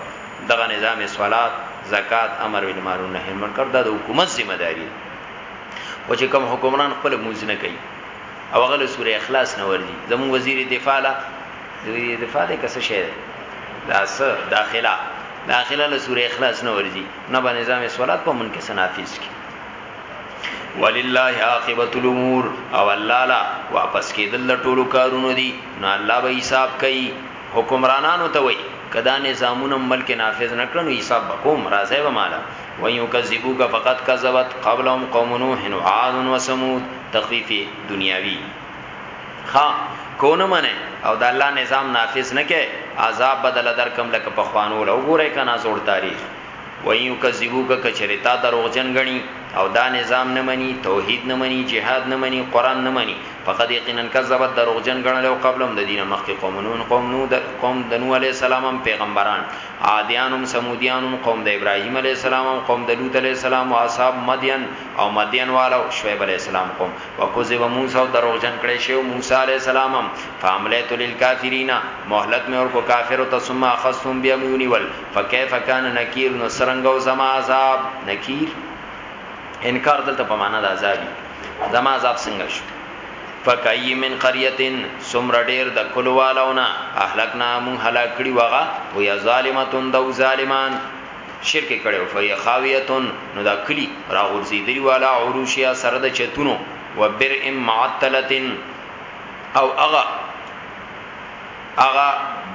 دغه نظام صلات زکات امر بالمعروف نهی عن منکر دا د حکومت ذمہ داری ده او چې کوم حکمران خپل موز نه کوي او غل سوره اخلاص نه ورځي زمون وزیر دفاع لا وزیر دفاع دې کس شه دا س داخله داخله له سوره اخلاص نه ورځي نه به نظام صلات په من کې سنافیس کی ولله عاقبت الامور او الله لا واپس کیدل د ټولو کارونو دي نو الله به حساب کوي حکمرانانو ته وای کدا نظامونه ملک نافذ نکړنو حساب بکوم راځي به مالا وایو کذبوک فقط کذبت قبلهم قوم نوح و عاد و ثمود تخفیف دنیاوی خا کونه منه او د الله نظام نافذ نه کې عذاب بدل در کم لکه په خوانو لو ګورې کنا زور تاریخ وان یکذبوک که چیرې تا دروغجن ګڼي او دا نظام نه مني توحید نه مني جهاد نه مني قران نه مني فقد یقینا کذبت دروغجن ګڼل او قبلهم د دینه مخکې قوم نون قوم نو د قوم د نو علی السلام هم پیغمبران عادیان هم سمودیان هم قوم د ابراهیم علی السلام هم قوم د لوط علی السلام او اصحاب مدین او مدین والو شعیب علی السلام قوم وکذب موسی او دروغجن کړي شی موسی علی السلام هم فاملیت للکافرین مهلت مې ورکو کافر ته ثم اخذتم بیمونی ول فکیف کان نکیر نو سرنګ او زما عذاب نکیر انکار دلته په معنا د عذابي زما عذاب څنګه شو فکای من قريهن سمر ډیر د کلو والونا اهلکنا مون هلاک کړي وغه او یا ظالمتون دو ظالمان شرک کړي او فی خاویتون نو دا کلی را غورځیدلی والا عروشیا سره د چتونو وبر ام معطلتن او اغه هغه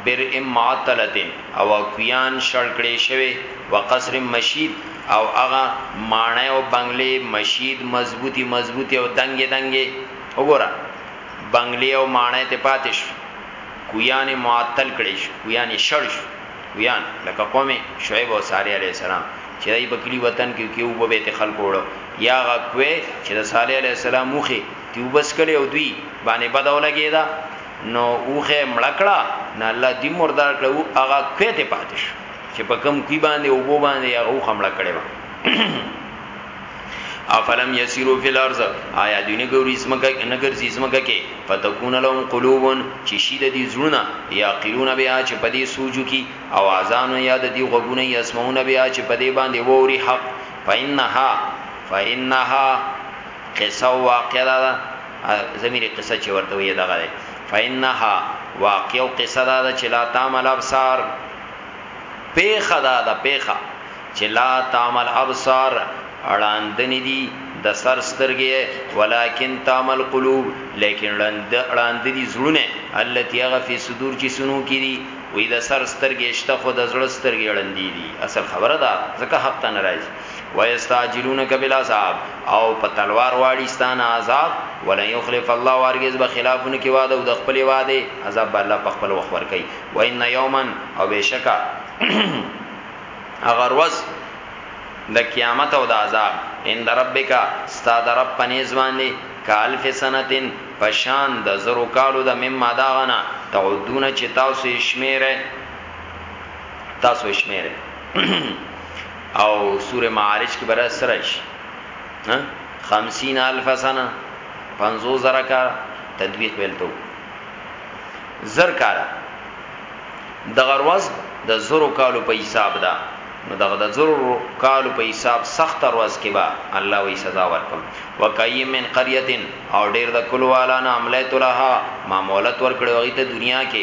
برء معطلة او اکویان شړ کړې شوې وقصر مشید او هغه ماڼۍ او بنګلې مشید مضبوطي مضبوطې او دنګې دنګې وګوره بنګلې او ماڼۍ ته پاتې شوې کویان معطل کړې شو کویان شړ شو کویان لکه قوم شعیب او صالح علیه السلام چې دای په کلی وطن کې کېو به بیت خلق وړو یا غا کوی چې د صالح علیه السلام مخه تیوبس کړي او دوی باندې بدولګي دا نو اوخه مړه کړه نه الله دې مردار کړو هغه کوي ته پاتې شو چې په کم کوي باندې او بو باندې هغه اوخه مړه کړي و افلم یسیرو فی الارض آیا دوی نه ګوري زمکه نه ګرځي زمکه کې فتكون لهم قلوب چې شید دي زړونه یا قلون بیا چې پدې سوجو کی او اذان یاد دي غوګونه یسمعون بیا چې پدې باندې ووري حق فإنها فإنها قصه او واقعه دا ده زمير قصه چې ورته وي دغه ده فإنها واقع او قصه دا ده چې لا تعمل ابصار پیخه دا ده پیخه چې لا تعمل ابصار اړاندن دي د سر سترګې ولکن تعمل قلوب لیکن اړاند اړاند دي زړونه التي هغه فی صدور چې سنو کې دي وې د سر سترګې شته خو د زړه سترګې اړاندې دي اصل خبره ده ځکه حق ته ناراضي ويستعجلونک بالعذاب او په تلوار واړی ستانه عذاب ولن يخلف الله وارجز به خلافونه کی وعده او د خپل وعده عذاب الله په خپل وخت ور کوي و ان یوما او بشکا اگر وز د قیامت او د عذاب ان ربک استاد رب پنیز باندې کالف سنتن پشان د زرو کالو د مم ماداغنا تعودون چې تاسو شمیره تاسو شمیره او سوره معارج کې برا سرش ها 50 الف سنه 50 زره کا تدویق ویلته زر کاله د غروز د زرو کالو په حساب ده نو دغه د زرو کالو په حساب سخت روز کې با الله وی سزا ورکم وکایم من قريه او ډیر د کلو والا نه عملیت لها معمولت ورکړو غي ته دنیا کې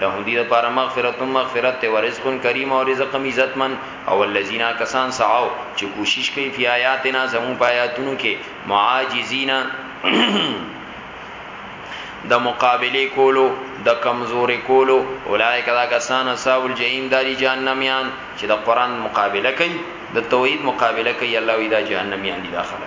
لهم دی لپاره مغفرت مغفرت ته ورزق کریم او رزق عزتمن او الذین کسان سعوا چې کوشش کوي فی آیاتنا زمو پایاتونو کې معاجزینا د مقابله کولو د کمزوري کولو اولایک دا کسان اصحاب الجحیم داری جهنميان چې د قران مقابله کوي د توحید مقابله کوي الله وی دا جهنميان دي داخله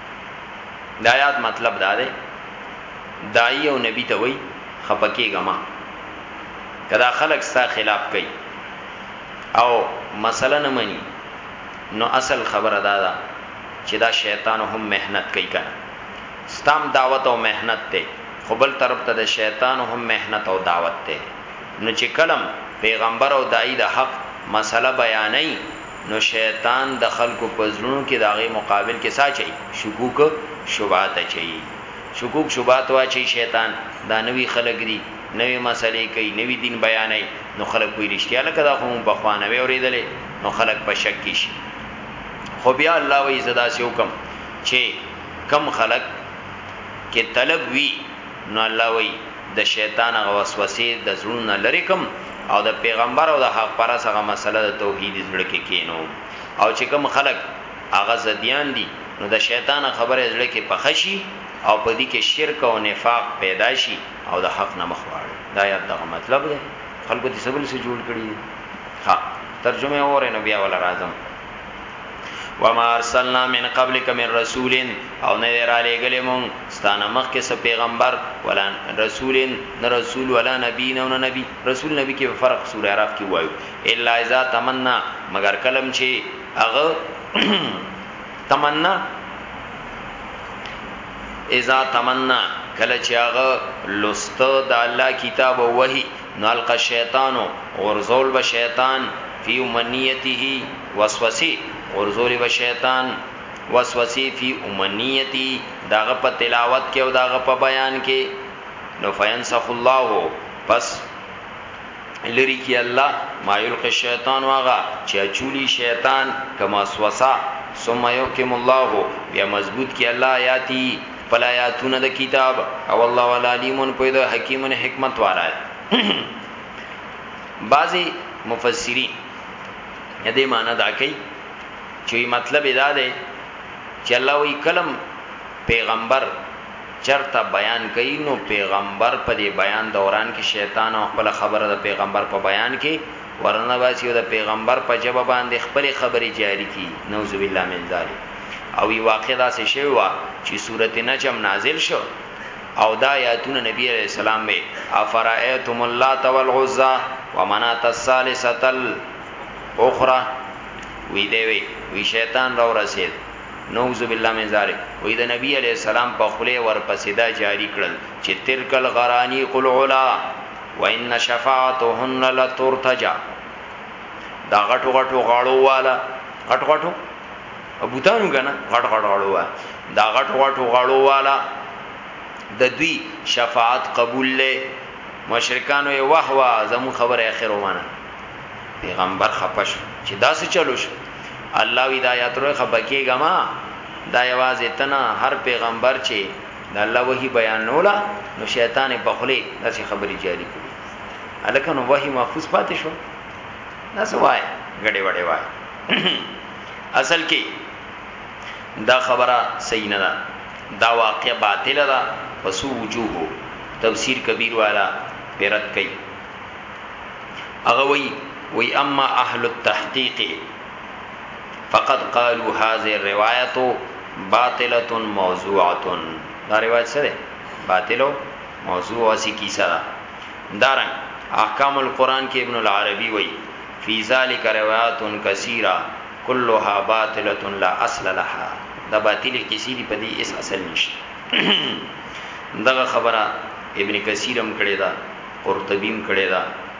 د آیات مطلب دا دی داعی او نبی ته وای خپکیګه ما کدا خلق ستا خلاف کوي او مسله نه مني نو اصل خبره دا ده چې دا شیطان هم مهنت کوي کنه ستام دعوت او مهنت ته خو بل طرف ته د شیطان هم مهنت او دعوت ته نو چې کلم پیغمبر او دای د حق مسله بیانې نو شیطان د خلکو په زړونو کې د هغې مقابل کې څه اچوي؟ شکوک شبهات اچوي. شکوک شبهات واچوي شیطان، دا نوي خلک دي، نوې مسئلې کوي، نوي دین بیانوي، نو خلک وایي رښتیا لکه دا خو مونږ پخوا نه وی اورېدلی، نو خلک په شک کې شي. خو بیا الله وایي زه داسې حکم چې کوم خلک کې طلب وي، نو الله وایي، د شیطان هغه وسوسې د زړونو نه لرې کړم او د پیغمبر او د حق پرست هغه مسئله د توحید زړه کې کینوم او چې کوم خلک هغه ضدیان دي نو د شیطان خبره زړه کې پخه شي او په دې کې شرک او نفاق پیدا شي او د حق نه مخ واړوي دا آیات دغه مطلب دی خلکو دې څه بل څه جوړ کړي ها ترجمه اورئ نو بیا ولا راځم وما ارسلنا من قبلك من رسول او نه را لګلې مون ستانه مخ کې سه پیغمبر ولا رسول نه رسول ولا نبی نه نه نبی رسول نبی کې فرق سورہ عراف کې وایو الا اذا تمنا مگر کلم چې هغه تمنا اذا تمنا کله چې هغه لست د الله کتاب او وحي نو القی الشیطان غورځول به شیطان فی امنیته وسوسې غورځولې به شیطان وسوسې فی امنیته داغه په تلاوت کې او داغه په بیان کې نو فینسخ الله پس لری کی الله ما یلقی الشیطان واغه چې چولی شیطان کما سوسا ثم یحکم الله بیا مضبوط کی الله آیاتی خپل آیاتونه د کتاب او الله العلیم په دې حکیم حکمت والا بعضی مفسرین دې معنی دا کوي چې مطلب دا دی چې الله وی کلم پیغمبر چرته بیان کوي نو پیغمبر په دې بیان دوران کې شیطان او خپل خبره د پیغمبر په بیان کې ورنه باسي او د پيغمبر په ژبه باندې خپلې خبرې جاري کړي، نعوذ بالله من ذلک، او وي واقعا داسې شوي وه چې سورة نجم نازل شو او دا آياتونه نبي عليه السلام وې، افرايتم اللات والعزی ومناة الثالثة الاخری، وي دی وي، وي شيطان را ورسيد، نعوذ بالله من ذلک، وي د نبي عليه السلام په خولې ورپسې دا جاري کړل چې تلک الغرانيق العلی، وان شفاعتهن لترتجا دا غټو غټو غاړو والا غټو غټو ابوتانو کنه غټ غټ غاړو والا دا غټو غټو غاړو والا د دوی شفاعت قبول لې مشرکانو یې واه واه زمو خبره اخر ومانه پیغمبر خپش چې دا څه چلو شو الله وی دا یاتره خبکیګه ما دا یوازې تنه هر پیغمبر چې د الله وحي بیانولا نو شیطان په خله داسې خبري جاری کړي الکه نو وحي محفوظ پاتې شو دا سوای غړې وړې وای اصل کې دا خبره صحیح نه ده دا واقع باطل ده وسو وجوه تفسیر کبیر والا پیرت کوي هغه وی وی اما اهل التحقیق فقد قالو هذه الروايه باطله موضوعه دا روایت سره باطلو موضوع اسی کی سره دارن احکام القرآن کې ابن العربی وای فی ذلک روایات کثیره كلها باطله لا اصل لها دا باطلی کسی دی پدی اس اصل نشته دغه خبره ابن کثیرم کړی دا قرطبیم کړی دا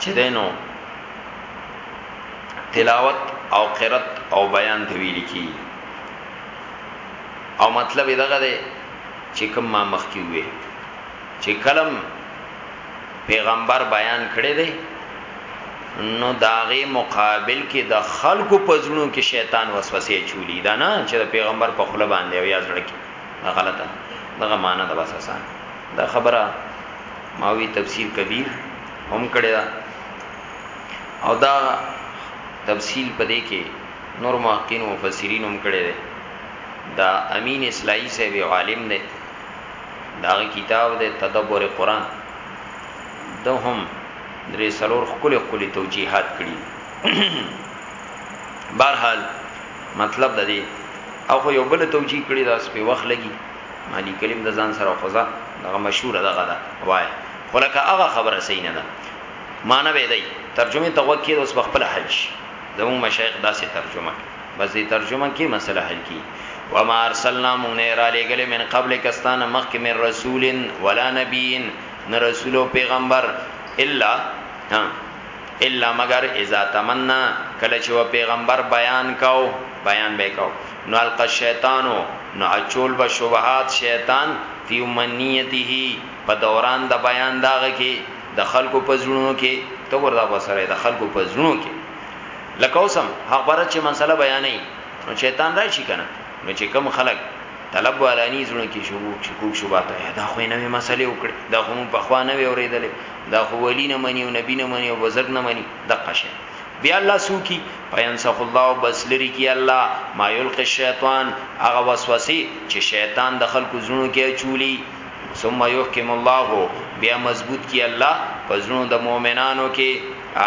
چې دینو تلاوت او قرت او بیان ته ویل کی او مطلب دغه دی چې کوم ما مخ کی وې چې کلم پیغمبر بیان کړی دی نو داغه مقابل کې د خلکو پزړو کې شیطان وسوسه چولی دا نه چې د پیغمبر په خله باندې او یا ځړ کې غلطه دغه معنی د وسوسه دا خبره ماوی تفسیر کبیر هم کړی ده او دا تفصیل په دې کې نور محققین او مفسرین هم کړی دی دا امین اسلایی صاحب عالم دی دا کتاب دی تدبر قران ده هم درې سلور خپل خپل توجیهات کړی بهرحال مطلب د دې او یو بل توجیه کړی دا سپي وخت لګي مالی کلیم د ځان سره خوځه دغه مشهور دغه ده وای خو لکه هغه خبره صحیح نه ده معنی به دی ترجمه ته وکړي اوس خپل حل شي زمو مشایخ داسې ترجمه بس دې ترجمه کې مسله حل کی وما ارسلنا مون را لګل من قبل کستان مخک من رسول ولا نبی نه رسول او پیغمبر الا ها الا مگر اذا تمنا کله چې پیغمبر بیان کاو بیان به کاو نو القی الشیطان نو اچول به شبهات شیطان فی امنیته په دوران د بیان د هغه کې د خلکو په زړونو کې ته ګور دا بسره د خلکو په زړونو کې لکه اوسم خبره چې مسله بیانې نو شیطان راشي کنه نو چې کم خلک طلب والانی زړه کې شو شکوک شو باته دا خو نه وی مسلې وکړي دا خو په خوا نه وی اورېدلې دا خو ولی نه مني او نبی نه مني او بزرګ نه مني دقه شي بیا الله سوکی پینسخ الله بس لری کی الله ما یلق الشیطان هغه وسوسه چې شیطان د خلکو زړونو کې چولی ثم یحکم الله بیا مضبوط کی الله پزړونو د مؤمنانو کې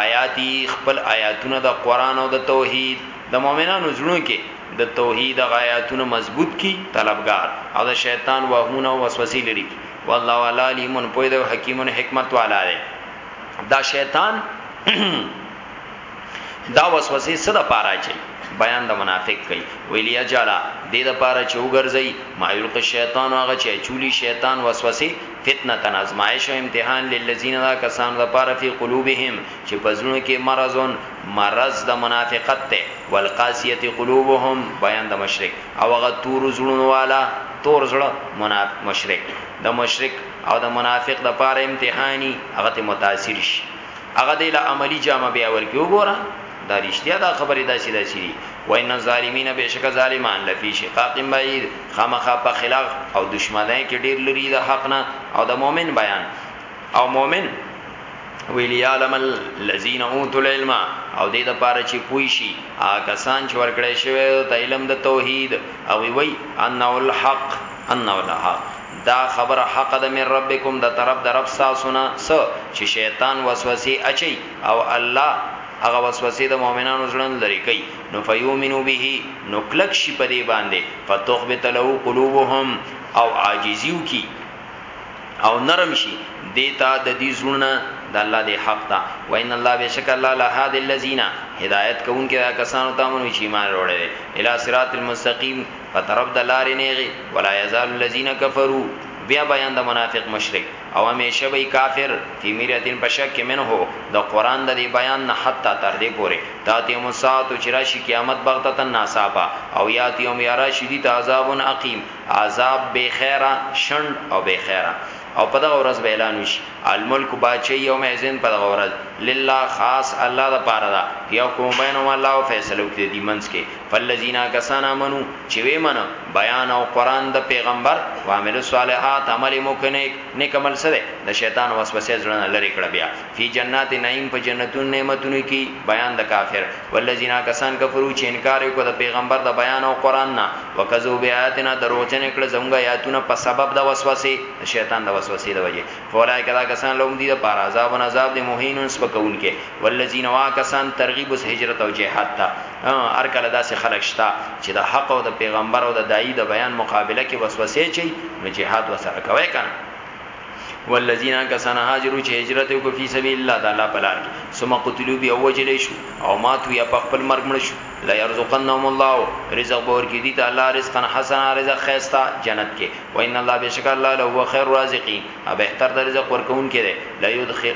آیاتی خپل آیاتونه د قران او د توحید د مؤمنانو زړونو کې د توحید غ آیاتونه مضبوط کی طلبگار او د شیطان وهمونه او وسوسه لري والله علی علیم پوی د حکیم حکمت والا دی دا شیطان دا وسوسه سره پاره چي بیان د منافق کوي ویلی اجالا د دې لپاره چې وګرځي ما یلق شیطان هغه چې چولی شیطان وسوسه فتنه تن ازمایش او امتحان للذین لا کسان لپاره فی قلوبهم چې پزړه کې مرزون مرز د منافقت ته والقاسیه قلوبهم بیان د مشرک او هغه تور زړونو والا تور زړه مناف مشرک د مشرک او د منافق د لپاره امتحاني هغه ته متاثر شي هغه دی له عملی جامه بیا ورکی وګوره دا رښتیا دا خبره داسې داسې دي وای نه ظالمین بهشکه ظالمان لفی شقاق بعید خامخا په خلاف او دشمنای کې ډیر لري د حق نه او د مؤمن بیان او مؤمن ویلی عالم الذین اوتوا العلم او دې د پاره چې پوي شي آکسان چې ورکړې شوی د علم د توحید او وی انه الحق انه الحق دا خبره حق ده من ربکم د طرف د رب ستاسو نه څه چې شیطان وسوسې اچوي او الله هغه وسوسې د مؤمنانو زړه نه لرې کوي نو فیومنو به نو کلک شي په دې باندې فتخبت له قلوبهم او عاجزي وکړي او نرم شي دیتا د دې زړونه د الله د حق ته وان الله بشک الله له هاد الذین هدایت کوونکې کسانو ته مونږ چې ایمان وروړي الی صراط المستقیم په طرف د لارې نیغي ولا یزال الذین کفروا بیا بیان د منافق مشرک او همیشه به کافر فی میرتین بشک منه د قران د دی بیان نه حتا تر دې پوره تاتی مسات چې راشي قیامت بغتتا ناصابا او یات یوم یرا شدی ته عذاب اقیم عذاب به خیره شند او به خیره او په دغه ورځ به اعلان وشي الملک باچي یوم ازن په دغه ورځ لله خاص الله د پاره دا یو کوم بینهم الله فیصله کوي دی منځ کې فالذین کسان امنو چې وی منه بیان او قران د پیغمبر او عمل صالحات عمل مکنه نیک عمل سره د شیطان وسوسه زړه نه لری کړه بیا فی جنات نعیم په جنتون نعمتونو کی بیان د کافر والذین کسان کفرو چې انکار وکړ د پیغمبر د بیان او قران نه وکذو بیاتنا دروغجن کړه زموږ آیاتونه په سبب د وسوسه شیطان د وسوسې د وجه فولای کدا کسان لوم دي د پار عذاب او عذاب د مهینون سپکون کې والذین وا کسان ترغیب اس هجرت او جهاد ته ها هر کله داسې خلک شته چې د حق او د پیغمبر او د دای د بیان مقابله کې وسوسه چي نو جهاد وسره کوي کنه والذین کسان هاجروا چې هجرت وکړي په سبیل الله تعالی په لار کې ثم قتلوا بیا وجل شو او ماتو یا په خپل مرګ مړ شو لا يرزقنهم الله رزق بور کې دي ته الله رزقا حسنا رزق خيستا جنت کې وان الله بشک الله له هو خير رازقین ا بهتر رزق ورکون کې دی لا يدخل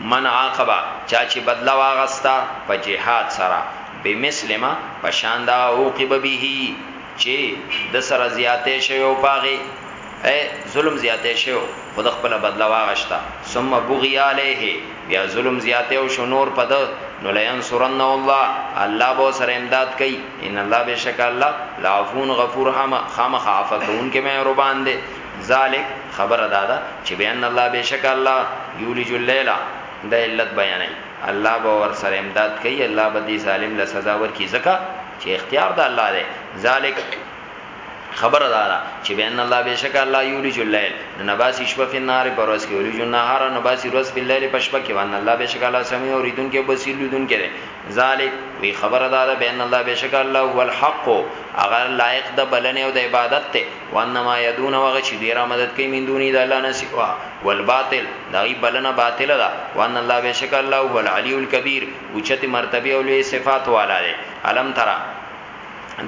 من عاقبه چا چی بدله واغسته په جهاد سره بمثل ما په شان د هغه عوقب به چی ده سره زیاتی شوی وو په هغی ای ظلم زیاتی شوی وو خو ده خپله بدله واغشته ثم بغی علیه بیا ظلم زیاتی وشو نور په ده نو لینصرنه الله الله به ورسره امداد کوی ان الله بېشکه الله لعفو غفور خامخا عفه کوونکی مهربان دی. ذالک، خبره دا ده چې بأن الله، بېشکه الله، یولج اللیل، د علت بیانوي، الله به ورسره امداد کوي، الله به دې ظالم له سزا ورکړي، ځکه چې اختیار د الله دی، ذالک، خبره دا ده چې بأن الله، بېشکه الله، یولج اللیل، ننباسي شپه، فی النهار، په ورځ کې، ویولج النهار، ننباسي ورځ، فی اللیل، په شپه کې، وأن الله، بېشکه الله، سمیع، اورېدونکی، بصیر، لیدونکی دی. ذالک وی خبر داده بین الله بشک الله هو الحق اغه لایق د بلنه او د عبادت ته وانما یدون وغه چې ډیره مدد کوي من دونی د الله نه سوا والباطل دای بلنه باطل ده وان الله بشک الله هو العلی الکبیر اوچت مرتبه او لوی صفات والا دی علم ترا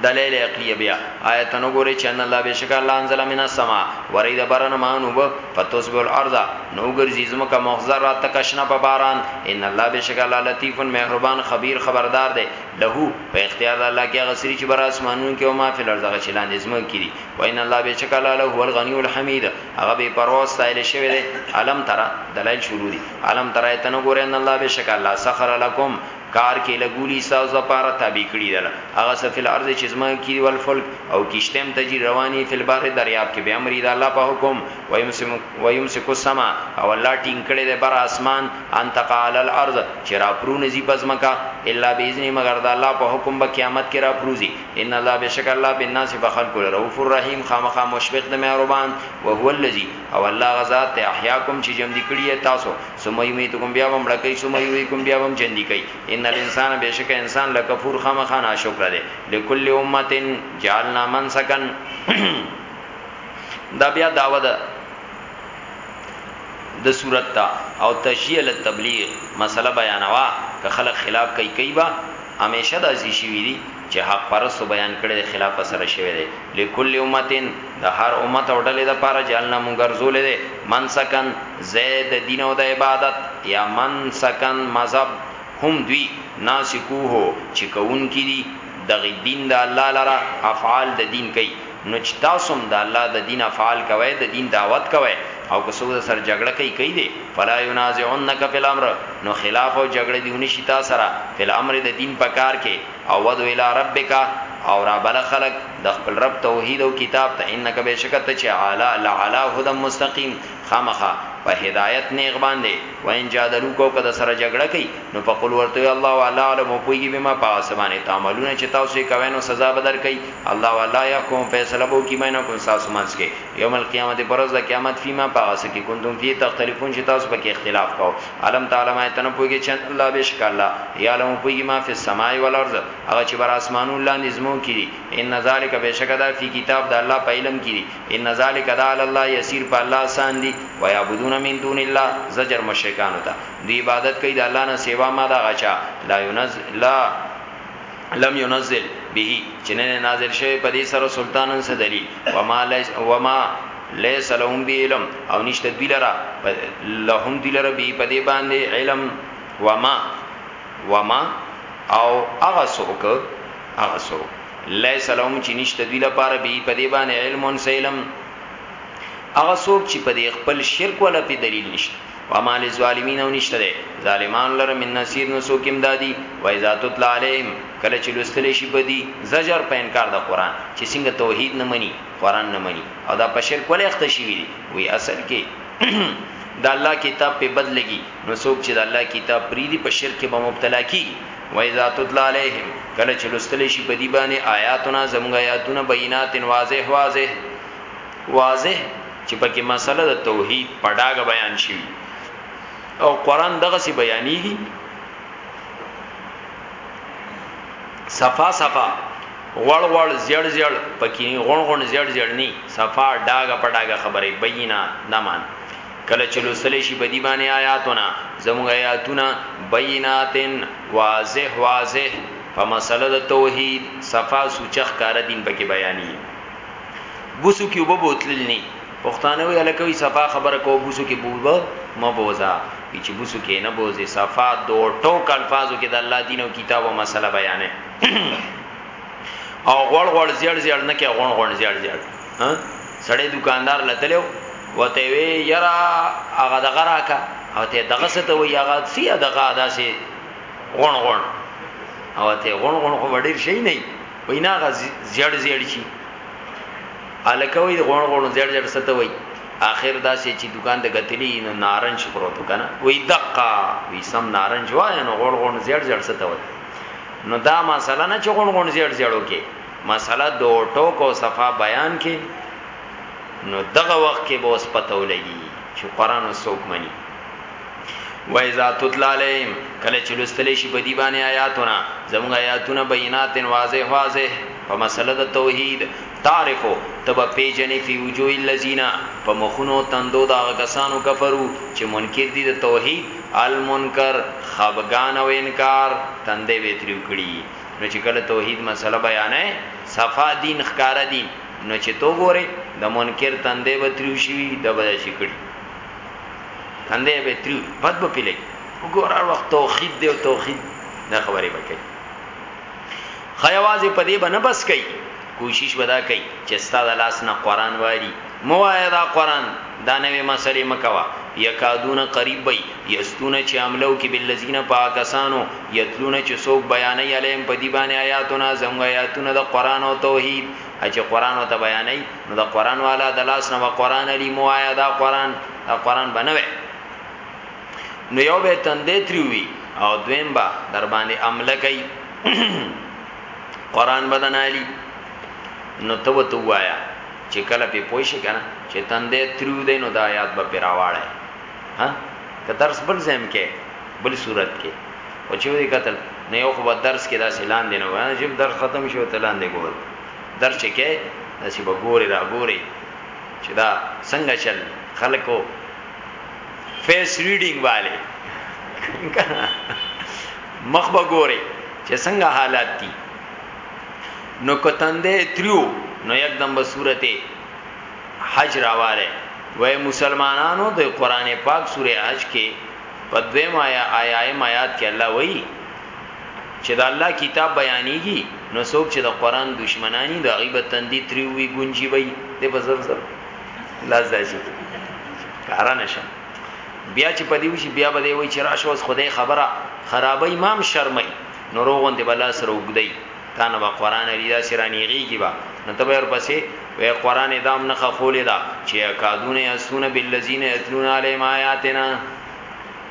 دلایل عقلیه بیا آیتونه وګورئ چې ان الله بشک الله انزل من السما ورید برن مان وب فتصبح الارض نو ګرځي زمکه مخزر را تکشنه په باران ان الله بشک الله لطیف مهربان خبیر خبردار دی له په اختیار د الله کې غسری چې بر اسمانونو کې او ما فل ارض غ چلان اسمه کړي و ان الله بشک الله له هو الغنی الحمید هغه به پروا ستایل شوی دی علم ترا دلایل شروع دي علم ترا ایتونه ګورئ ان الله بشک الله سخر لكم کار کې لګولي ستاسو لپاره تابع کړي دي الله هغه څه فی الارض چې ځمکه کې دي والفلک او کشتې هم تجري روانې دي فی البحر دریاب کې بامره د الله په حکم ویمسک السماء او الله ټینګ کړی دی بر اسمان ان تقع علی الارض چې راپرونځي په ځمکه الا باذنه مګر د الله په حکم به قیامت کې راپروزي ان الله بشک الله بالناس فخلق الرؤوف الرحیم خامخا مشفق د مهربان وهو الذی او الله هغه ذات دی احیاکم چې ژوند کړی یې تاسو ثم یمیتکم بیا به مړ کوي ثم یحییکم بیا به ژوند کوي ان الانسان بشک انسان لکفور خامخا ناشکر دی لکل امه جعلنا من سکن دا بیا داوا ده د صورت تا او تشیل تبلیغ مسله بیانوا که خلق خلاف کوي کوي با همیشه د ازي شي وی دي چې حق پرستو بیان کړی دی خلاف ورسره شوی دی، لکل امة، د هر امت او ډلې لپاره جعلنا موږ ګرځولی دی منسکا ځای د دین او د عبادت یا منسکا مذهب هم دوی ناسکوه چې کوونکي دي دغه دین د الله لره افعال د دین کوي نو چې تاسو هم د الله د دین افعال کوئ د دین دعوت کوئ او که څوک درسره جګړه کوي کوي دې فلا ينازعنك في الامر نو خلاف او جګړه دی ونشي تا سره په الامر د دین په کار کې او ودو الی ربک او را بل خلق د خپل رب توحید او کتاب ته انک بشکت چ علی لعلی هدى مستقیم خامخه په هدایت نیغ باندې وین جادلو کو کده سره جګړه کوي نو په قول ورته الله والا علم پویږي بما پاسمانه تعملون چې تاسو کوي نو سزا بدر کوي الله والا يحكم فیصله بو کی مینه کو ساسو منس کې یوم القیامت پر ورځ د قیامت فيما پاغه سکی کنتم فی تختلفون چې تاسو پکې اختلاف کاو علم تعالی ما ته نه پويږي چې الله بشک الله یا علم پويږي ما فی السماء والارض هغه چې بر اسمانو لاندې زمو کړي ان ذالک بشک دا فی کتاب د الله په علم کړي ان ذالک دا علی الله یسیر په الله آسان دي و یعبدون من دون الله زجر مشرکان ته دی عبادت کوي د الله نه سیوا ما دا غچا لا ينز لا لم ينزل به چې نه نازل شوی په دې سره سلطانن څه دلیل وما ليس وما ليس لهم به علم او نشته دوی لره لهم دوی لره به په دې باندې علم وما وما او هغه څوک هغه څوک ليس لهم چې نشته دوی لپاره به په دې باندې علم سلم هغه څوک چې په دې خپل شرک ولا په دلیل نشته وما للظالمین او نشته ده ظالمان لره من نصير نو سو کیم دادی و اذا تطلع عليهم کله چې لوستل شي بدی زجر په انکار د قران چې څنګه توحید نه مني قران نه مني او دا په شرک ولې اخته شي وي وی اصل کې د الله کتاب په بدلږي نو څوک چې د الله کتاب پریدي په شرک به مبتلا کی و اذا تطلع عليهم کله چې لوستل شي بدی باندې آیاتنا زمغه آیاتونه بینات واضح واضح واضح چې پکې مسله د توحید پډاګه بیان شي او قران دغه سي بیانېږي صفا صفا وړ وړ زیړ زیړ پکې غون غون زیړ زیړ ني صفا ډاګه پډاګه خبره بینا نمان کله چې لوسل شي په دی باندې آیاتونه زموږ آیاتونه بیناتن واضح واضح په مسله د توحید صفا سوچخ کار دین پکې بیانېږي بوسو کې وبو تلل نه پښتانه وی الکوي صفا خبره کو بوسو کې بوبا ما بوزا چې بوسو کې نه بوزي صفا دو ټوک الفاظو کې د الله دین او کتاب او مسله بیانې او غړ غړ زیړ زیړ نه کې غون غون زیړ زیړ ها سړی دکاندار لتلو وته وی یرا هغه دغه راکا او ته دغه څه ته وی هغه سی دغه داسې غون غون او ته غون غون خو وړي شي نه وینا غ زیړ زیړ شي الکوي د غون غون زیړ زیړ ست وي اخر دا سي چې دکان د غتلی نو نارنج پروت کنه وی دقه وی سم نارنج وای نو غون غون زیړ زیړ ست وي نو دا مسله نه چې غون غون زیړ زیړو کې مسله دو ټوکو صفه بیان کې نو دغه وخت کې به اوس پته ولګي چې قران وسوک مني و اذا تطلع عليهم کله چې لستلې شي په دی باندې آیاتونه زموږ آیاتونه بینات واضح واضح په مسله د توحید تعرفو تب پیجنې فی وجوه الذین په مخونو تندو دا کسانو کفرو چې منکر دي د توحید المنکر خبگان او انکار تندې ویتریو کړي نو چې کله توحید مسله بیانې صفا دین خکارا دین نو چې تو ګوره د منکر تندې وتریو شي د بده شي کړي تندی به تریو وي، بد به پرې لګي، وګوره هر وخت توحید دی او توحید دا خبرې به کوي. خو یوازې په دې به نه بس کوي، کوشش به دا کوي چې ستا د لاس نه قرآن واري مه وایه، دا قرآن دا نوې مسلې مه کوه، یکادون قریب به یستون چې حمله وکړي بالذین په هغه کسانو یتلون چې څوک بیانوي علیهم په دې باندې آیاتونه زموږ آیاتونه د قرآن او توحید چې قرآن ورته بیانوي نو د قرآن والا د لاس نه به قرآن علي مه وایه دا قرآن قرآن بنوي نو یو به تندې تریوي او دویم با در باندې عمل کوي قرآن بدن علی نو ته وته وایا چې کله په پوي شي کنه چې تندې تریو دین نو د آیات به پیراواړی ها که درس بل زم کې بل صورت کې او چې وی قتل نه یو خو درس کې دا سلان دی نو چې درس ختم شو تلان دی ګور درس کې داسې به ګوري را ګوري چې دا څنګه چل خلکو فیس ریډینګ والے مخ به ګوري چې څنګه حالات دي نو کتندې تریو نو یکدم به صورتې حج راواله وای مسلمانانو د قران پاک سوره حج کې په دویم آیا آیایم آیات کې الله وایي چې د الله کتاب بیانیږي نو څوک چې د قران دشمنانی د هغه به تندی تریو وی ګونجی وی د په زر زر لاس داسي کارا نشه بیا چې پدی وشي بیا به دی وی چې راشه اوس خدای خبره خرابې امام شرمای نو روغون دی بلا سره وګدی تا نه قران علی دا سرانیږي با نو ته ور پسې وې قران دام نه خولې دا چې کادونه یسونه بالذین یتلون علی ما آیاتنا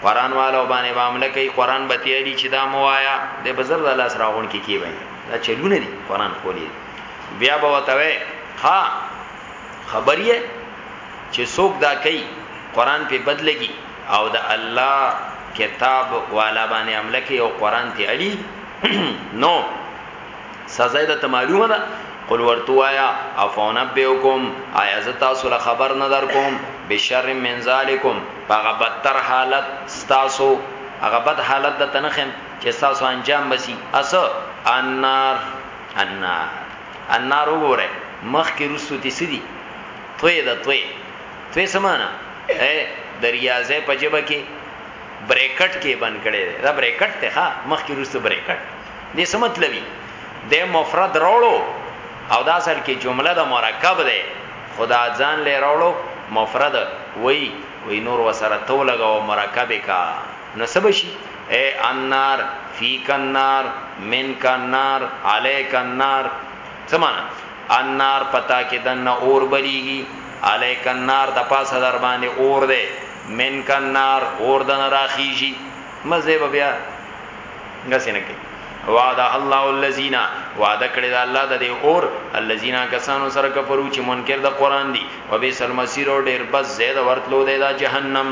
قران والو باندې معاملې کوي قران به تیری چې دا موایا د بزر د لاس راغون کې کی وای دا چلونه دي قران خولې بیا به وتوي ها خبرې چې څوک دا کوي قران په بدلږي او د الله کتاب والا باندې عمل کوي او قران ته علي نو سزا یې درته معلومه ده قل ورته وایا افونبئکم آیا زه تاسو له خبر نه در کوم بشر من ذالکم هغه بدتر حالت تاسو هغه بد حالت د تنخم چې تاسو انجام بسی اس انار انار انار وګوره مخ کې رسو تی سدي توی دا توی توی سمانا اے دریازه پجبه کې بریکټ کې بند کړي دا بریکټ ته ها مخ کې رسو بریکټ دې څه مطلب دی د مفرد راوړو او دا اصل کې جمله د مرکب ده خدا ځان لې راوړو مفرد وای وای نور وسره تو لګاو مرکب کا نو سب شي اے انار فی کنار من کنار علی کنار سمانا انار پتا کې دنه اور بلیږي علی کنار د پاسه در باندې اور ده من کنار اور دنه راخیږي مزه بیا غسه نه کوي وعد الله الذين وعده کړی دا الله د دې اور الذين کسانو سره کفرو چې منکر د قران دي او به سلمسیر او ډیر بس زید ورتلو دی دا جهنم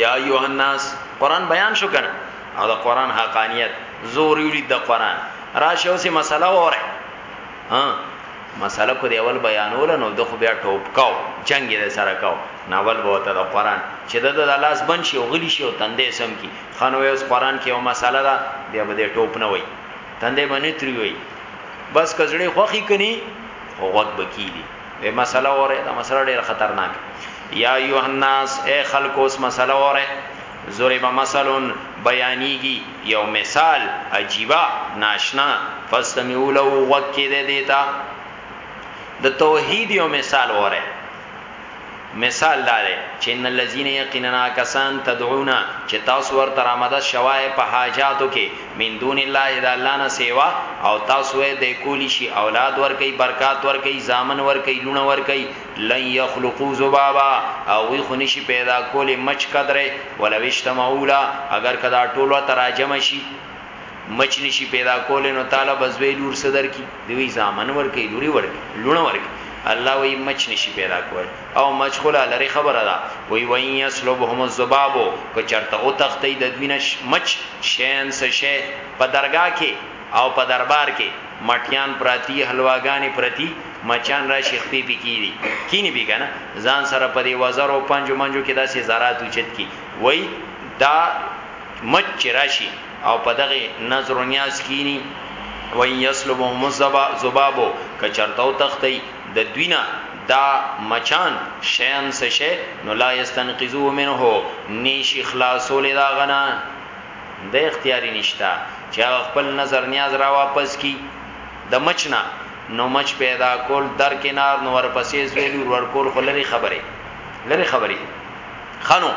یا ایه الناس قران بیان شو کنه او د قران حقانیت زور یوری د قران راشه اوسه مسله وره ها مسله کو دی اول بیانول نو د خو بیا ټوپ کاو جنگ یې سره کاو ناول بوته د قران چې د د لاس بن شي او غلی شي او تندې سم کی ښه نو اوس قران کې یو مساله ده بیا به دې ټوپ نه وای تندې باندې تری وای بس کزړې خوخي کني غوږ بکیلی به مساله وره دا مساله ډیره خطرناک یا ایه الناس اے خلق اوس مساله وره زوري به مثلون بیانیږي یو مثال عجیبا ناشنا فاستمعوا له وقید دیتا د توحید یو مثال وره مثال دا دی چې ان الذين يقيننا کسان تدعون چې تاسو ورته را مدد شوای په حاجاتو کې من دون الله اذا الله نه سیوا او تاسو یې د کولی شي اولاد ور کوي برکات ور کوي زامن ور کوي لونه ور کوي لن يخلقوا ذبابا او وي خوني شي پیدا کولې مچ قدره ولويشتمعولا اگر کدا ټولو تراجم شي مچ نشي پیدا کولې نو تعالی بزوی لور صدر کی دوی زامن ورکی لوري ورکی لونه ورکی الله وی مچ نشي پیدا کول او مچ خلا لري خبره ده وی وی یسلبهم الذباب کو چرته او تختی د دوی نش مچ شین سشه په درگاه کې او په دربار کې مټیان پراتی حلواګانی پراتی مچان را شیخ پی پی کی دي کینی بی کنه ځان سره په دی وزر او پنجو منجو کې داسې زرات اوچت کی وی دا مچ چې راشي او په دغه نظر و نیاز کینی و ان یسلبهم الذباب کچرته او تختی د دوینا دا مچان شیان سشه نو لا یستنقذوه منه نیشی خلاصول دا غنا د اختیاري نشتا چې خپل نظر نیاز را واپس کی د مچنا نو مچ پیدا کول در کنار نو ورپسې زویل ورکول خلری خبره لری خبره خنو